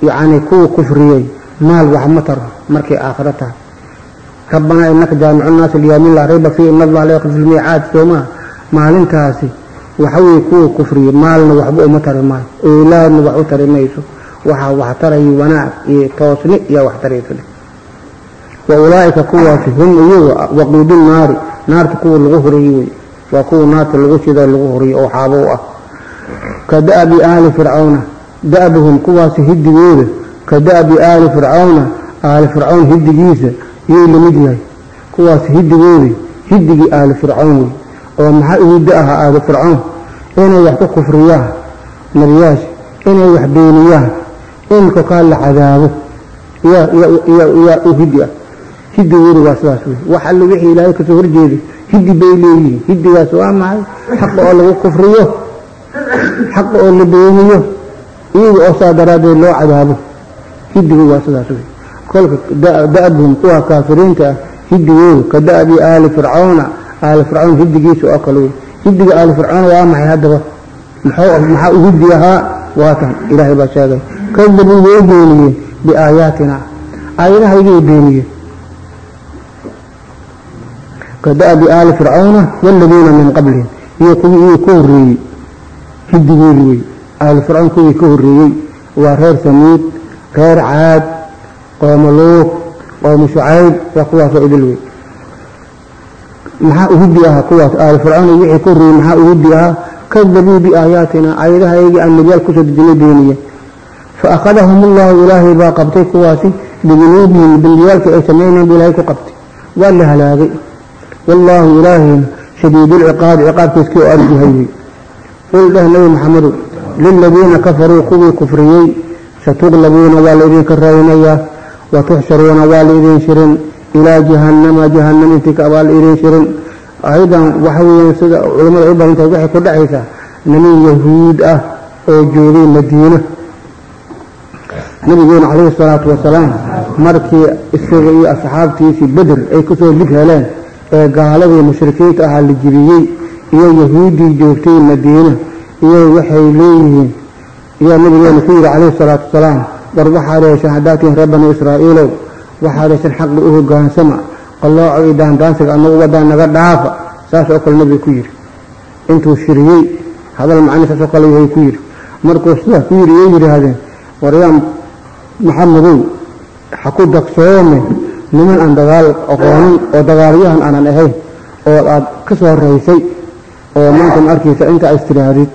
yacni kuwa kufriyey maal wax ma taro markay aakhiro tahay. Rabbanaa inaka jaamicu nnaasi liyawmin laa rayba fii ina allah la yaqdifu lmiicaad soomaa maalintaasi waxa weeye kuwa kufriye maalna waxba uma tari maayo. Owlaadna wax tari mayso. Waxaa wax tarayo wanaag iyo toosni iyo wax taraysa wa ulaa'ika kuwaasi hum iyagu waquudu naari. Naarta kuwa lagu horeeyey wey. Waa kuwa naarta lagu shida lagu horeeyey oo xaabo u ah. Ka da'bi aali fircawna da'buhum kuwaasi hidigooda. Ka da'bi aali fircawna aali fircawn hidigiisa yuu la mid yahay. Kuwaasi hidigoodii hidigii aali fircawn wey oo maxaa ugu da'aha aali fircawn inay wax ku kufriyaan nebiyaasha inay wax beeniyaan. In kokaa la cadaabo. Yaa u hidi ah. Hidigoodu waa sidaas wey wax alle wixii ilaahay ka soo horjeeday. Hidi bay leeyihiin. Hidigaas waa maxay? Xaqa oo lagu kufriyo. Xaqa oo la beeniyo. Iyaga oo saa daraaddeed loo cadaabo. Hidigu waa sidaas wey kolka da'buhum kuwa kaafiriinta ah hidigoodu ka da'bi aali fircawna aali fircawn hidigiisa oo wey hidiga aali fircawn waa maxay haddaba? Maxaa u hidi ahaa? Waa ilaahay baa sheegay. Kadabuu way beeniyeen biaayaatina. Aayadahaygay beeniyeen ka da'bi aali fircawna waaladiina min qablihim. Iyo kuwii iyu ka horreeyey. Hidigoodi wey. Aali fircawn kuwii ka horreeyey waa reer samiid reer caad qoomo luug qoomo shucayb waa kuwaasoo idil wey maxaa uhudi ahaa kuwaas? Aali fircawn wixii ka horreeyey maxaa uhudi ahaa kadabuu biaayaatina aayadahaygii aan nebyaal ku soo dejinay beeniye fa akhadahum allahu ilaahay baa qabtay kuwaasi bidunuubihim dembiyaalkii ay sameyneen buu ilaahay ku qabtay. Waa la halaagay. Wallaahu ilaahayna shadiidulciqaabi ciqaabkiiskii oo adag yahay wey qul dheh nebi maxamedu liladiina kafaruu kuwii kufriyey satuglabuuna waa laydinka raayinayaa wa tuxsharuuna waa laydin shirin ilaa jahannama jahannam intika waa laydin shirin ayadan waxa weeyaan sida culimmada u badan tahay waxay ku dhacaysaa niman yahuud ah oo joogay madiina nabigeena calayhi salaatu wasalaam markii isaga iyo asxaabtiisii beder ay ku soo lig heleen ee gaaladii mushrikiinta ahaa la jibiyey iyo yahuuddii joogtay madiina iyo waxay leeyihiin ayaa nabigeena ku yidhi calayhi salaatu wasalaam war waxaad heshaan haddaad tihiin reer bani israa'iilow waxaad heshaan xaqi u hogaansama. Qallooco iyo daandaansiga anagu wadaa naga dhaafa saas oo kale nabiga ku yidhi. Intuu shiriyey hadal macni saas oo kale yahay ku yidhi. Markuu sidaas ku yidhi iyay yidhaahdeen waryaa maxamedow ha ku dagsoome niman aan dagaal aqoonin oo dagaalyahan aanan ahayn oo aad ka soo raysay oo maanta ma arkaysa intaa istiraadid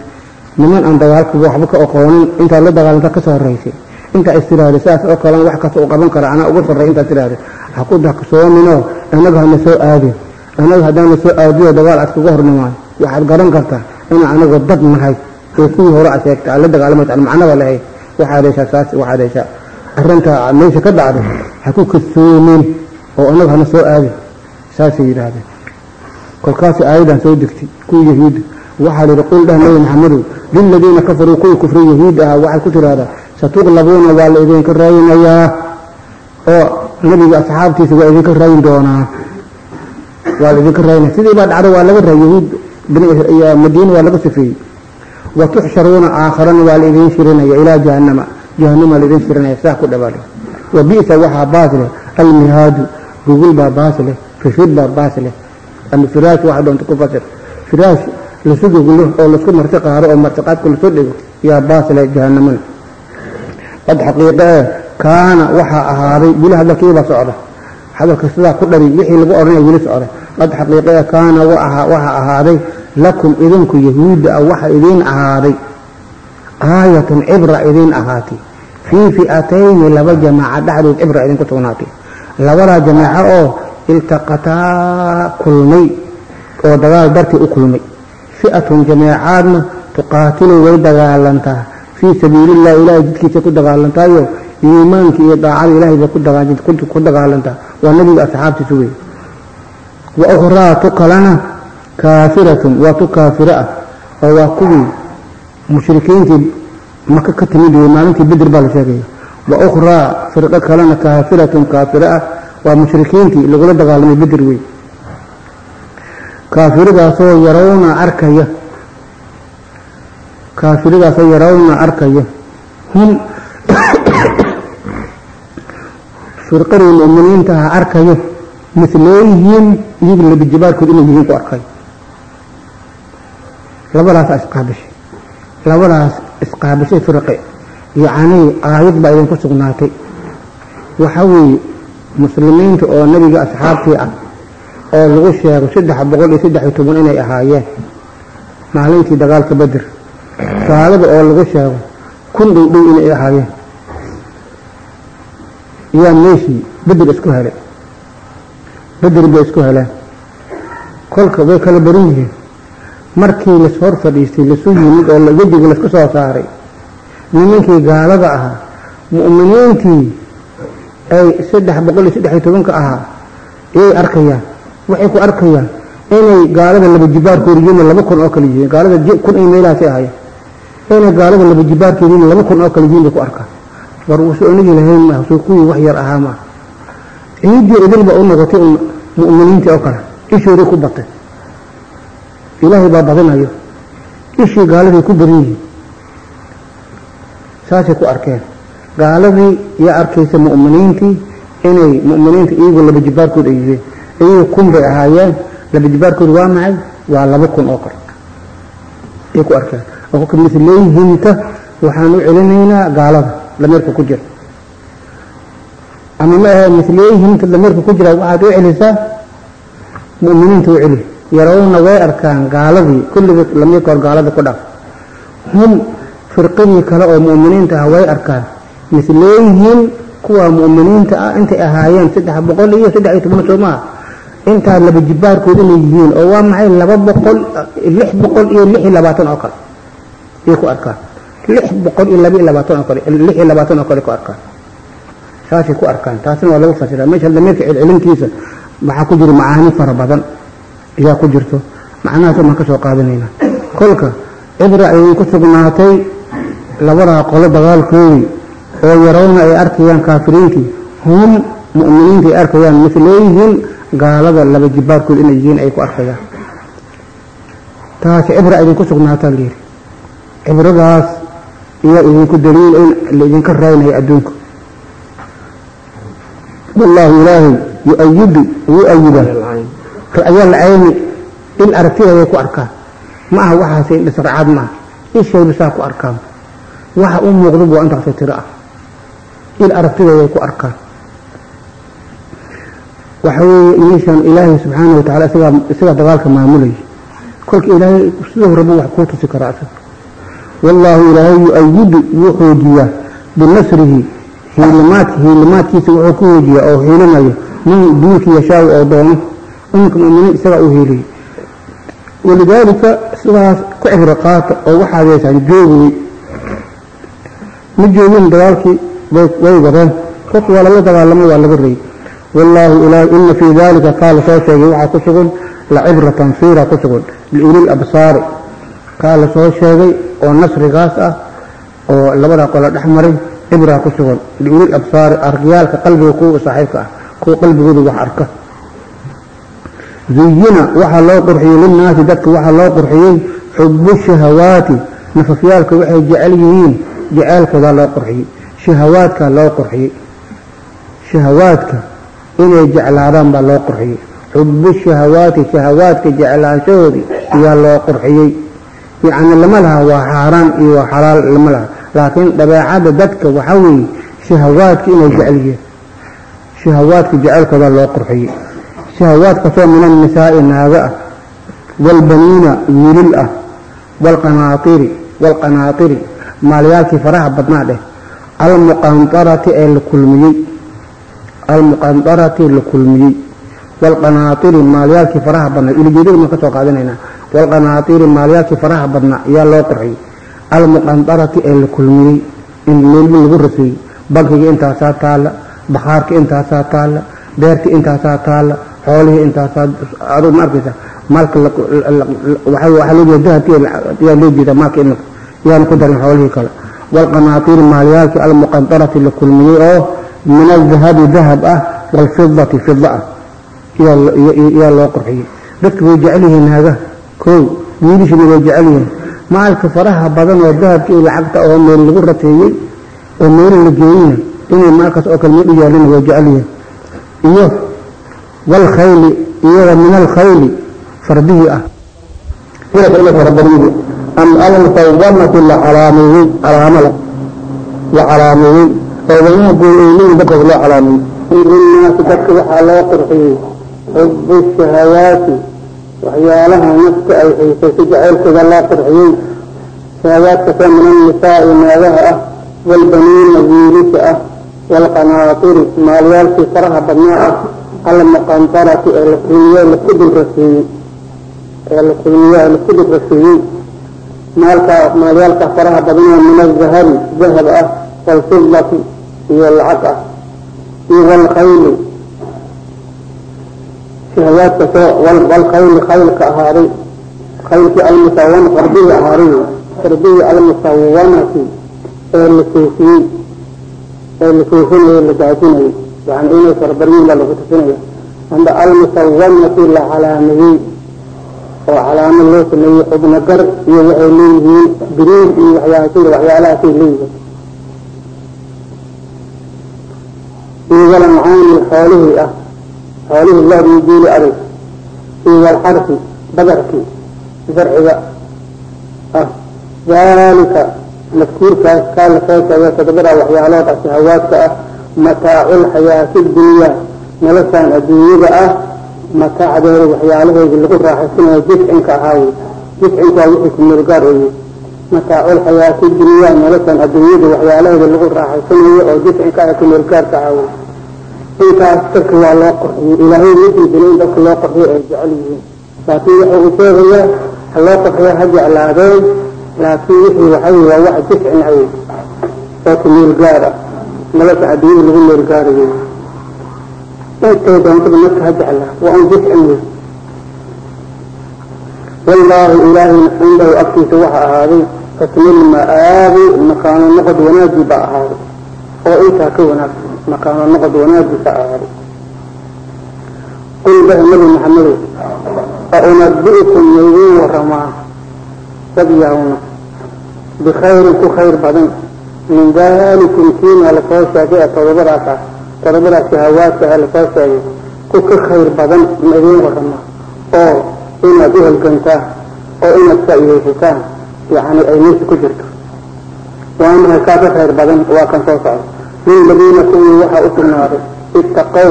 niman aan dagaalka waxba ka aqoonin intaad la dagaalanta ka soo raysay intaa istiraadid sidaas oo kale wax kasta u qaban kara anaa uga sarray intaa istiraadid ha ku dagsoominoo innaga hana soo aadin annaga haddaana soo aadiyo dagaal aad kaga hornimaayo waxaad garan kartaa inaan anagu dad nahay. Oo kuwii hore a sheegta aad la dagaalamaysa aan macnaba lahayn waxaad heshaa saas waxaad heshaa arrintaa meesha ka dhacday ha ku kasoomin oo annaga hana soo aadin saasay yidhaahdeen kolkaasi aayadan soo degtay kuwii yahuudda. Waxaa lihi qul dheh nabi maxamedow liladiina kafaruu kuwii kufray yahuudda ah waxaad ku tidhahdaa satuqlabuuna waa la idinka raayinayaa oo nabiga asxaabtiisa waa idinka raayin doonaa. Waa la idinka raayinaya sidii baa dhacday waa laga raay yahuud madiina waa laga sifeeyey wa tuxsharuuna aakharana waa la idin shirinaya ilaa jahannama. Jahannama la idin shirinaya saa ku dhabaale wa bi'sa waxaa baas leh. Almihaadu. Gugul baa baas leh. Fishid baa baas leh. Ama firaash waxa doonta ku fasir. Firaash lasu guglo oo lasku marti qaaro oo martiqaadka la soo dhigo yaa baas leh jahannamana qad xaqiiqe ee kaana waxaa ahaaday weli hadalkiibaa socda. Hadalka sidaa ku dhari wixii lagu odhanaya weli socda. Qad xaqiiqe ee kaana waxaa ahaaday lakum idinku yahuudda ah waxa idiin ahaaday. Aayatun cibra idiin ahaatay. Fii fi'atayni laba jamaaca dhexdood cibra idinku sugnaatay labadaa jamaaco oo iltaqataa kulmay oo dagaal dartii u kulmay. Fi'atun jamaacaadna tuqaatilu way dagaalantaa fii sabiilillahi ilaahay jidkiisa ku dagaalantaayo iimaanka iyo daacada ilahay bay ku dagaalantaa waa nebiga asxaabtiisu wey wa ukhraa tu kalena kaafiratun waa tu kaafiro ah oo waa kuwii mushrikiintii maka ka timid wey maalintii bedir baa la sheegaya wa ukhraa firqo kalena kaafiratun kaafiro ah waa mushrikiintii lagula dagaalamay bedir wey kaafiradaasoo yarawna arkaya kaafiradaasoo yarawna arkaya hum firqadii mu'miniintaha arkayo. Mislooyihiin iyaga labijibaarkood inay yihiin ku arkay labadaas isqaabishay labadaas isqaabishay firqe yacnii aayad baa idinku sugnaatay. Waxaa weeye muslimiinta oo nebiga asxaabtii ah oo lagu sheego saddex boqol iyo saddex iyo toban inay ahaayeen maalintii dagaalka beder gaalada oo lagu sheego kun dhow dhow inay ahaayeen. Yaa meeshii beder isku helay beder bay isku heleen. Kolka way kala baran yihiin. Markii lashor fadhiistay lasu yimid oo wejiga la isku soo saaray nimankii gaalada ahaa mu'miniintii ay saddex boqol iyo saddex iyo tobanka ahaa iyay arkayaan. Waxay ku arkayaan inay gaalada laba jibaarkooda yihiin laba kun oo kale yihiin. Gaalada kun ay meelahaasi ahaayeen inay gaalada laba jibaarkeeda yihiin laba kun oo kale yihiin bay ku arkaan. War uusu onagii lahayn maaha soo kuwii wax yar ahaa maaha ciiddii idilba u noqotay un mu'miniintii oo kale. Ishooday ku batay. Ilaahay baa badinayo ishii gaaladay ku badan yihiin. Saasay ku arkeen. Gaaladii yaa arkaysa mu'miniintii inay mu'miniinta iyagu laba jibaarkood ay yihiin. Iyagu kun bay ahaayeen. Laba jibaarkood waa maxay? Waa laba kun oo kale. Ay ku arkeen oo kolka misleeyihinta waxaan u celinaynaa gaalada dameerka ku jira. Ama ma ahe misleeyihinta dameerka ku jira waxaad u celisaa? Mu'miniinta u celi. Yarawna way arkaan gaaladii kulligood lamiirka hor gaalada ku dhaf hum firqadii kale oo mu'miniinta ah way arkaan. Misleeyihiin kuwa mu'miniinta ah intay ahaayeen saddex boqol iyo saddex iyo toban soo intaa laba jibaarkood inay yihiin oo waa maxay laba boqol lix boqol iyo lix iyo labaatan oo kale ayay ku arkaan lix boqol iyo laba iyo labaatan oo kale lix iyo labaatan oo kale ku arkaan saasay ku arkaan. Taasina waa lagu fasiraa meesha dameerka celcelintiisa waxaa ku jira macaani fara badan. Ayaa ku jirto. Macnahaas baan ka soo qaadanaynaa kolka cibra ayay ku sugnaatay labadaa qolo dagaalkoodii oo yarowna ay arkayaan kaafiriintii hum mu'miniinta ay arkayaan misleeyihiin gaalada laba jibaarkood inay yihiin ay ku arkayaan. Taasi cibra idinku sugnaataa layidhi cibradaas iyo idinku daliil in laidinka raynaya adduunka. Wallaahu ilaahay yu-ayidu wuu ayida ra'ya lacayni il aragtideeday ku arkaan. Ma aha waxaasay dhisracaad maaha. Ishaydu saa ku arkaan. Waxa u muuqda waa intaasoo tiro ah. Il aragtideeday ku arkaan. Waxa weeye meeshan ilaahay subxaana watacala isagaa isagaa dagaalka maamulaya kolka ilaahay siduu rabo wax kuu tusi karaa. isaga wallaahu ilaahay yu-ayidu wuu xoojiyaa binasrihi hiilimaadka hiilimaadkiisa wuxuu ku hoojiyaa oo hiilinayo min duulki yashaawi oo doono. Iminka muminiin isagaa u hiiliyay. Walidaalika sidaas ku cibro qaata oo waxaad yeesaan joogay ma joogin dagaalkii way wadeen. Kolka waa lala dagaalamo waa laga reyay wallaahu ilaahi ina fii daalika kaa la soo sheegay waxaa ku sugan lacibratan fiira ku sugan liulil absaari kaa la soo sheegay oo nasrigaas ah oo labada qolo dhex maray ku sugan. Liulil absaari argyaalka qalbiga kuwa saaxiibka ah kuwa qalbigooda wax arka. Zuyina waxaa loo qurxiyey linnaasi dadka waxaa loo qurxiyey xubu shahawaati. Nafafyaalka waxay jecel yihiin jeceelkoodaa loo qurxiyey. Shahawaadkaa loo qurxiyey. Shahawaadka inay jeclaadaan baa loo qurxiyey. Xubu shahawaati shahawaadka jeclaanshahoodii ayaa loo qurxiyey yacni lama laha waa xaaraan iyo waa xalaal lama laha. Laakiin dabeecadda dadka waxaa weeye shahawaadka inay jecel yihiin shahawaadka jecelkoodaa loo qurxiyey. Shahawaadkasoo min annisaa'i naago ah waalbaniina wiilil ah waalqanaatiri waalqanaatiri maalyaalkii faraha badnaa dheh. Almuqandarati ee la kulmiyey. Almuqandarati la kulmiyey. Waalqanaatiri maalyaalkii faraha badnaa. Ulijeedada maan ka soo qaadanaynaa waalqanaatiri maalyaalkii faraha badnaa ayaa loo qurxiyey. Almuqandarati ee la kulmiyey in meelbi lagu raseeyey bankiga intaasaa taalla bakhaarka intaasaa taalla beertii intaasaa taalla xoolihii intaasaa adug ma arkaysa maalka waxaa ku darin xoolihii kale. Waalqanaatiiri maalyaalkii almuqandarati la kulmiyey oo min aldahabi dahab ah waalfidati fida ah yaa loo qurxiyey. Dadka way jecel yihiin naagaha kow wiilishina way jecel yihiin. Maalka faraha badan oo dahabka iyo lacagta oo meel lagu rateeyey oo meelo la geeyeyna inay maalkaas oo kale mid u yaalina way jecel yihiin. Iyo waalkhayli iyada min alkhayli fardihii ah. Farabadiydi am almusawanati la calaameeyey calaamada la calaameeyey oo wanaagooda ay leeyihiin dadkaas loo calaameeyey linnaasi dadka waxaa waxyaalaha nafta ay xiisayso jacaylkooda loo qurxiyey. Shahawaadkasoo min annisaa'i naagaha ah waalbaniina wiilisha ah waalqanaatiri maalyaalkii faraha badnaa ah almuqantarati ee la kulmiye laku dul raseeyey ee la kulmiye ee laku dul raseeyey maalka maalyaalka faraha badanoo min aldahabi dahab ah waalfidati iyo lacag ah iyo waalkhayli shahawaadkasoo waalkhayli khaylka ahaaday. Khaylkii almusawana fardihii ahaaday. Fardihii almusawanati ee la soofiyey ee la soofinayey la daajinayay yani inay farbaryiin baa lagu tusinaya. Amba almusawanati la calaameeyey oo calaamo loo sameeyey xubno gar iyo waxay leeyihiin biriir iyo waxyaasida waxyaalahaasay leeyihiin. Iyo walancaami xoolihii ah xoolihii loodii geeli adag iyo walxarfi badarkii zarciga. Ah daalika madkuurkaas kaa la soo sheegay todobada waxyaalood ah shahawaadka ah mataacu lxayaati dunya noloshaan adduunyada ah mataacdeeda waxyaalaheedii lagu raaxaysanayo jiscinka ahaaye jiscinkaa wixii ku meelgaarayey mataacu lxayaati dunya noloshaan adduunyada waxyaalaheeda lagu raaxaysanayo oo jiscinka ah ku meelgaarka ahaaye intaas dadka waa loo qorxiyey ilaahay wixii dilay in dadka loo qorxiyo ay jecel yihiin. Laakiin waxa uu sheegayaa ha loo qorxiyo ha jeclaadeen laakiin wixii waxay waa wax jiscin awey oo ku meelgaar ah nolosha adduunyada lagu meelgaarayo intay doontaba marka ha jeclaa waa un jiscin wey wallaahu ilaahayna cindahu agtiisa waxa ahaaday xusnulma'aabi makaano noqod wanaagii baa ahaaday oo intaa ka wanaagsan makaano noqod wanaagiisa ahaaday qul bah nabi maxamedow a unabi'ukum maydiin waramaa dad yahwna bikhayrin ku khayr badan min dalikum kiina la soo sheegay ee todobadaas ah todobadaas shahawaadka ee la soo sheegay ku ka khayr badan ma idiin waramaa oo inaad u halgantaan oo inaad faa'iidaysataan yani ay meesha ku jirto waa maxay kaa ka khayr badan waa kan soo socda liladiina kuwii waxaa u sugnaaday ittaqow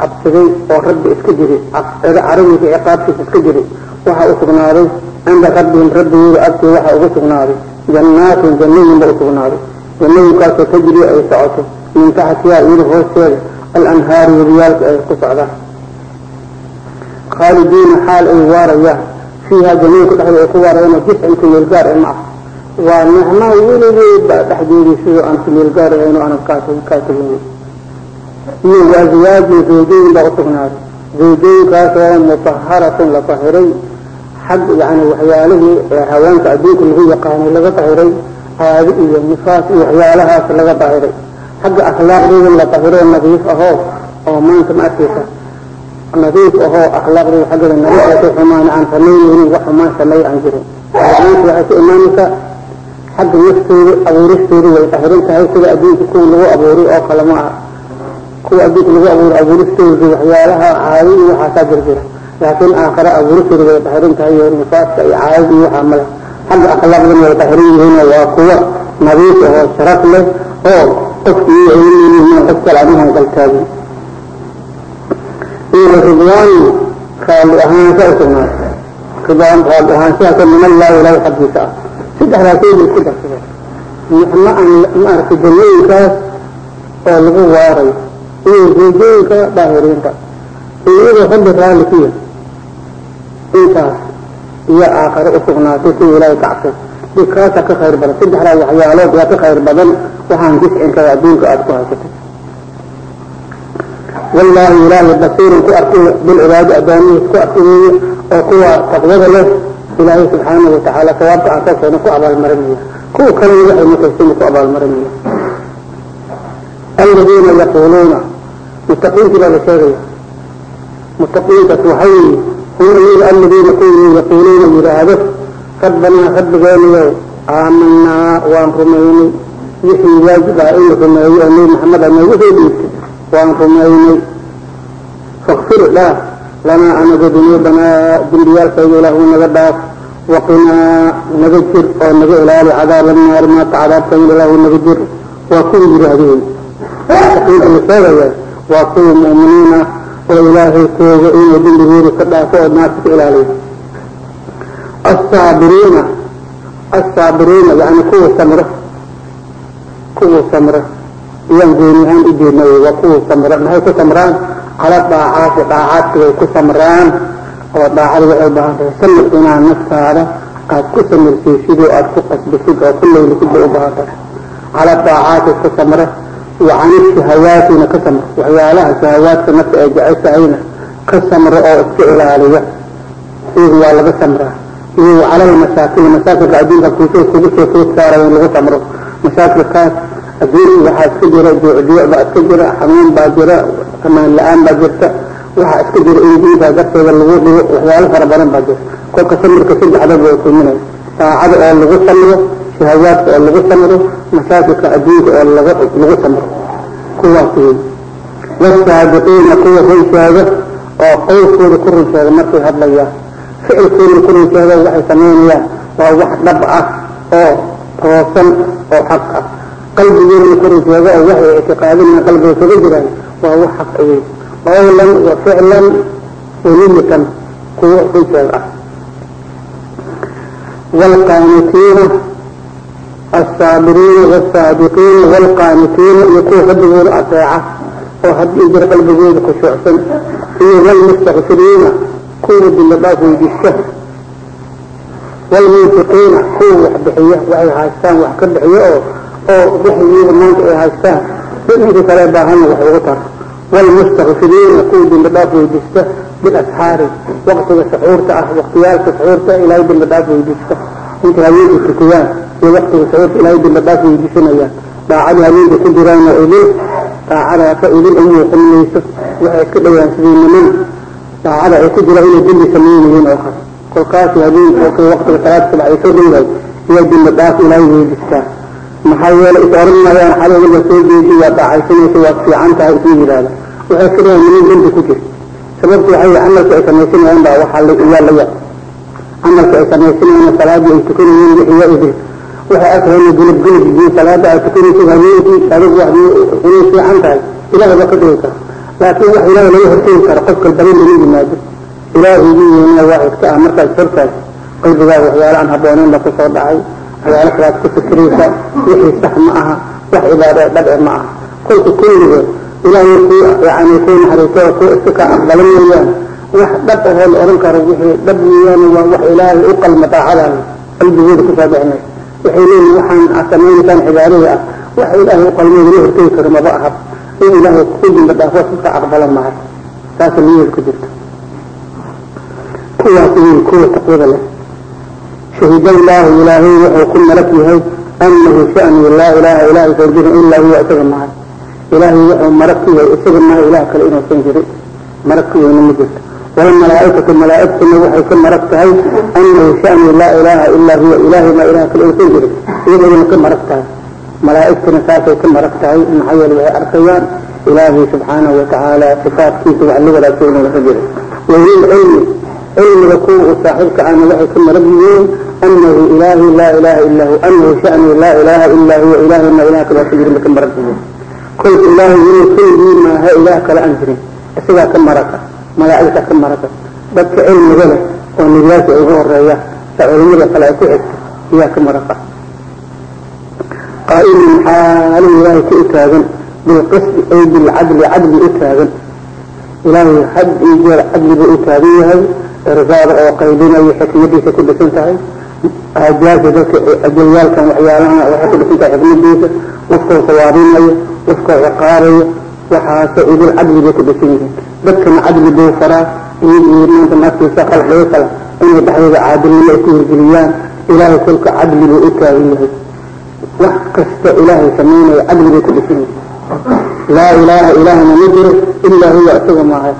cabsaday oo rabbi iska jiri carabiga ciqaabtiisa iska jiri waxaa u sugnaaday cinda rabbihim rabbigooda agtii waxaa ugu sugnaaday jannaatin jannooyin ba u sugnaaday jannooyinkaasoo tajri ay socoto min taxtihaa iyada hoosteeda alanhaaru wadiyaalka ay ku socdaan. Khaalidiina xaal ay waarayaan fiiha jannooyinka dhexdooda ay ku waarayaan jiscin kumeelgaar ee maca waa nicmo weligeedba dhexdeedii sidoo aan kumeelgaar ahayno aanan kaa tegin iyo waaswaajin zawjooyin baa usugnaaday zawjooyinkaasoo mutaharatun la tahiray. Xag yani waxyaalihii haweenka adduunka lagu yaqaanay laga tahiray. Caado iyo nifaas iyo waxyaalahaas laga tahiray. Xagga akhlaaqdooda la tahiro nadiif ahoo oo maanta ma arkaysa. Nadiif ahoo akhlaaqdooda xaggeeda nadiifata xumaan aan samaynaynin wax xumaan sameey aan jirin waxay ku imaanaysaa xagga naftooda abuuristooda way tahiran tahay sida adduunka kuwa lagu abuuray oo kale ma aha. Kuwa adduunka lagu abuuray abuuristooda waxyaalaha caado iyo waxaasaa jirjira. Laakiin aakhare abuuristooda way tahiran tahay iyo nifaaska iyo caadada iyo waxaa male. Xagga akhlaaqdana way tahiran yihiin waa kuwa nadiif ahoo sharaf leh oo qofkii aynan qof kale adihan qaltaagin iyo ridwaan raalli ahaansha usugnaatay ridwaan raalli ahaanshahaasa min allahi ilaahi xaggiisa ah saddexdaas isku darsadeen nicmo aan maaragtay jannooyinkaas oo lagu waarayo iyo zoojooyinka daahiriinta iyadoo rabbi raalli ku yahay intaas iyo aakhare usugnaatay kuwa ilaahay kacsan kaasa ka khayr badan saddexdaa waxyaalood waa ka khayr badan waxaan jiscinkada adduunka aada ku haysatay. Wallaahi ilaahay basiirun ku arkay bilcibaadi addoomihii ku arkay weeye oo kuwa taqwada leh ilaahay subxaanahu watacaala sawaabka aan soo ku abaalmarinaya kuwa kalena waxay mutaysayna ku abaalmarinaya aladiina yaquuluuna mutaqiintii baa la sheegaya. Mutaqiintaas waxay hum iyaga aladiina kuwii yaquuluuna yidhaahdo rabbanaa rabbigeeniyow aamanaa waan rumaynay. Wixii waajib ah in la rumeeyo oo nebi maxamed a noogu soo dhiibtay waan rumaynay. Fakfir dhaaf lanaa anaga dunuubanaa dembiyaalkayga ilaahu naga dhaaf waqinaa naga jir oo naga ilaali cadaaba naari maanta cadaabkayga ilaahu naga jir. Waa kuwii yidhaahdeen. Aqiida la sheegaya waa kuwa mu'miniin ah oo ilaahay kooga inuu dembigooda ka dhaafo oo naarta ka ilaaliyo asaabiriina asaabiriina yani kuwa samra kuwa samra iyaan gooniyahaan u jeedna waa kuwa samra maxay ku samraan على طاعات طاعات كو سمران وطاعات وعبان سمر إنا نفس هذا قد كو سمر في سيدو قد كو قصد سيدو كل اللي كو عبان على طاعات كو سمرة وعن الشهوات كسمر وهي لها شهوات كنفس أجعل سعينة كسمر أو استعلى عليها إيه والله سمرة iyo cala masaakin masaakilka adduunka kuusoo kugu soo food saaraya in lagu samro masaakilkaas adduunka waxaa iska jira juucjuuc baa iska jira xanuun baa jira amaan la'aan baa jirta. Waxaa iska jira indiida darteeda lagu dhigo waxyaalo fara badan baa jira kolka samirka saddexdaba way kulminaya saacada oo lagu samro shahawaadka oo lagu samro masaakilka adduunka oo lagu samro kuwaas wey wasaabiqiina kuwa run oo qowlkooda ku run sheega markay hadlayaan. Ficilkooda ku run waxay samaynayaan waa wax dhab ah oo toosan oo xaq ah qalbigeena korajooga oo waxay ictiqaadina qalbiga kaga jiraan waa wax xaq weyn qawlan wa ficlan ulimitan kuwa xujaag ah. Waalqaanitiina alsaabiriina waalsaadiqiina waalqaanitiina iyo kuwa rabbigooda ateeca oo had jir qalbigooda khushuucsan iyo waalmustakfiriina kuwa damba dhaaf weydiista waalmunfiqiina kuwa waxbixiya waxay haystaan wax ka bixiya oo oo wixii maanta ay haystaan. Dad kale baahanna wax ugu taro walmustakfiriina kuwa dembi dhaaf weydiista bilasxaari waqtiga suxuurta ah waqtiyaalka suxuurta ah, ilaahay dembi dhaaf weydiista intay habeenka tukadaan iyo waqtiga suxuurta ilaahay dembi dhaaf weydiisanayaan daacadii habeenka ku jiraana idin daacadaasa idin u muuqan waxay ka dhowaan sidii niman. Daacada ay ku jiraan inay dembi sameynayeen oo kale kolkaasi habeenka waqtiga salaad subax ay soo dhowdahay iyaa dembi dhaaf ilaahay weydiistaa maxaa yeelay is oran maayaan xalay la soo jeedi waa daacaysanaysa waa fiican tahay isuu yidhaahda waxay ka niman dembi ku jir sababtu waxay camalka ay samaysanayaan baa waxaa yaa la yaab camalka ay samaysanayaan salaadii ay tukanayeen wixii waa idin. Waxay arkayeen gulub gulub yihiin salaada aad tukanaysa habeenkii adigu wax inay fiican tahay ilaahay baa ka dhigi kara laakiin wax ilaahay laga hortegi kara qofka badan lama yimaado. Ilaahaygiina waa xigta ah markaad hortaas qalbigaaga waxyaala aan habboonayn baa ku soo dhacay kalaad ku fikiraysa wixii sax ma aha wax cibaado dhabci ma aha. Kolka kulligood ilaahay ku yani ku naxariisto ku iska ka aqbala weeyaan. Wax dhab ahoo la oran karo wixii dhab weeyaan waa wax ilaahay u qalma daacadaan. Qalbigooda ku soo bixinay. Waxay leeyihiin waxaan aad samaynaysaan cibaadada. Ah wax ilaahay u qalmooda la hortegi karo maba aha. In ilaahay ku dimba dhaafo iska aqbala maaha. Saasa niyad ku jirta kuwaas weyn kuwa taqwada leh shahid allaahu ilaahay wuxuu ku malak yahay anahu shani laa ilaaha ilaahay fardihin ilaa huwa isaga mahay ilaahay wuxuu marag ku yahay isaga mahay ilaah kale inuusan jirin marag ku yahayna ma jirto walmalaaikatu malaaigtuna waxay ka marag tahay anahu shani laa ilaaha ilaa huwa ilaahay maa ilaah kale inuusan jirin iyadana ka marag tahay malaaigtuna saasay ka marag tahay maxaa yeele waxay arkayaan ilaahay subxaanahu watacaala sifaatkiisa wax la wadaagsan inuu ka jiro wahil cilmi cilmiga kuwa uu saaxiibka ahna waxay ka marag yihiin anahu ilaahi laa ilaha ila hu anahu shani laa ilaha ilaa huwa ilaahay maa ilaah kale ka jirin ba ka marag yihiin kolka ilaahay inuu keligii maaha ilaah kale aan jirin isagaa ka maraka malaa'igta ka maraka dadka cilmiga leh oo niyaasha ugu horreeya sa culimada kale ay ku xigto ayaa ka maraka aajaasa dadka ajalyaalkan waxyaalahan waxay ku dhisan tahay xikmadiisa qofkoo sawaabinayo qofkoo ciqaabayo waxaase idil cadli bay ku dhisan yihiin. Dadkana cadli buu faraa iyo maanta naftiisa khalqiga kale inay dhexdooda caadilnimo ay ku hirgeliyaan ilaahay kolka cadli buu u taagan yahay. Wax kasta ilaahay samaynayo cadli bay ku dhisan yihiin. Laa ilaaha ilaahna ma jiro ilaa huwa isaga maaha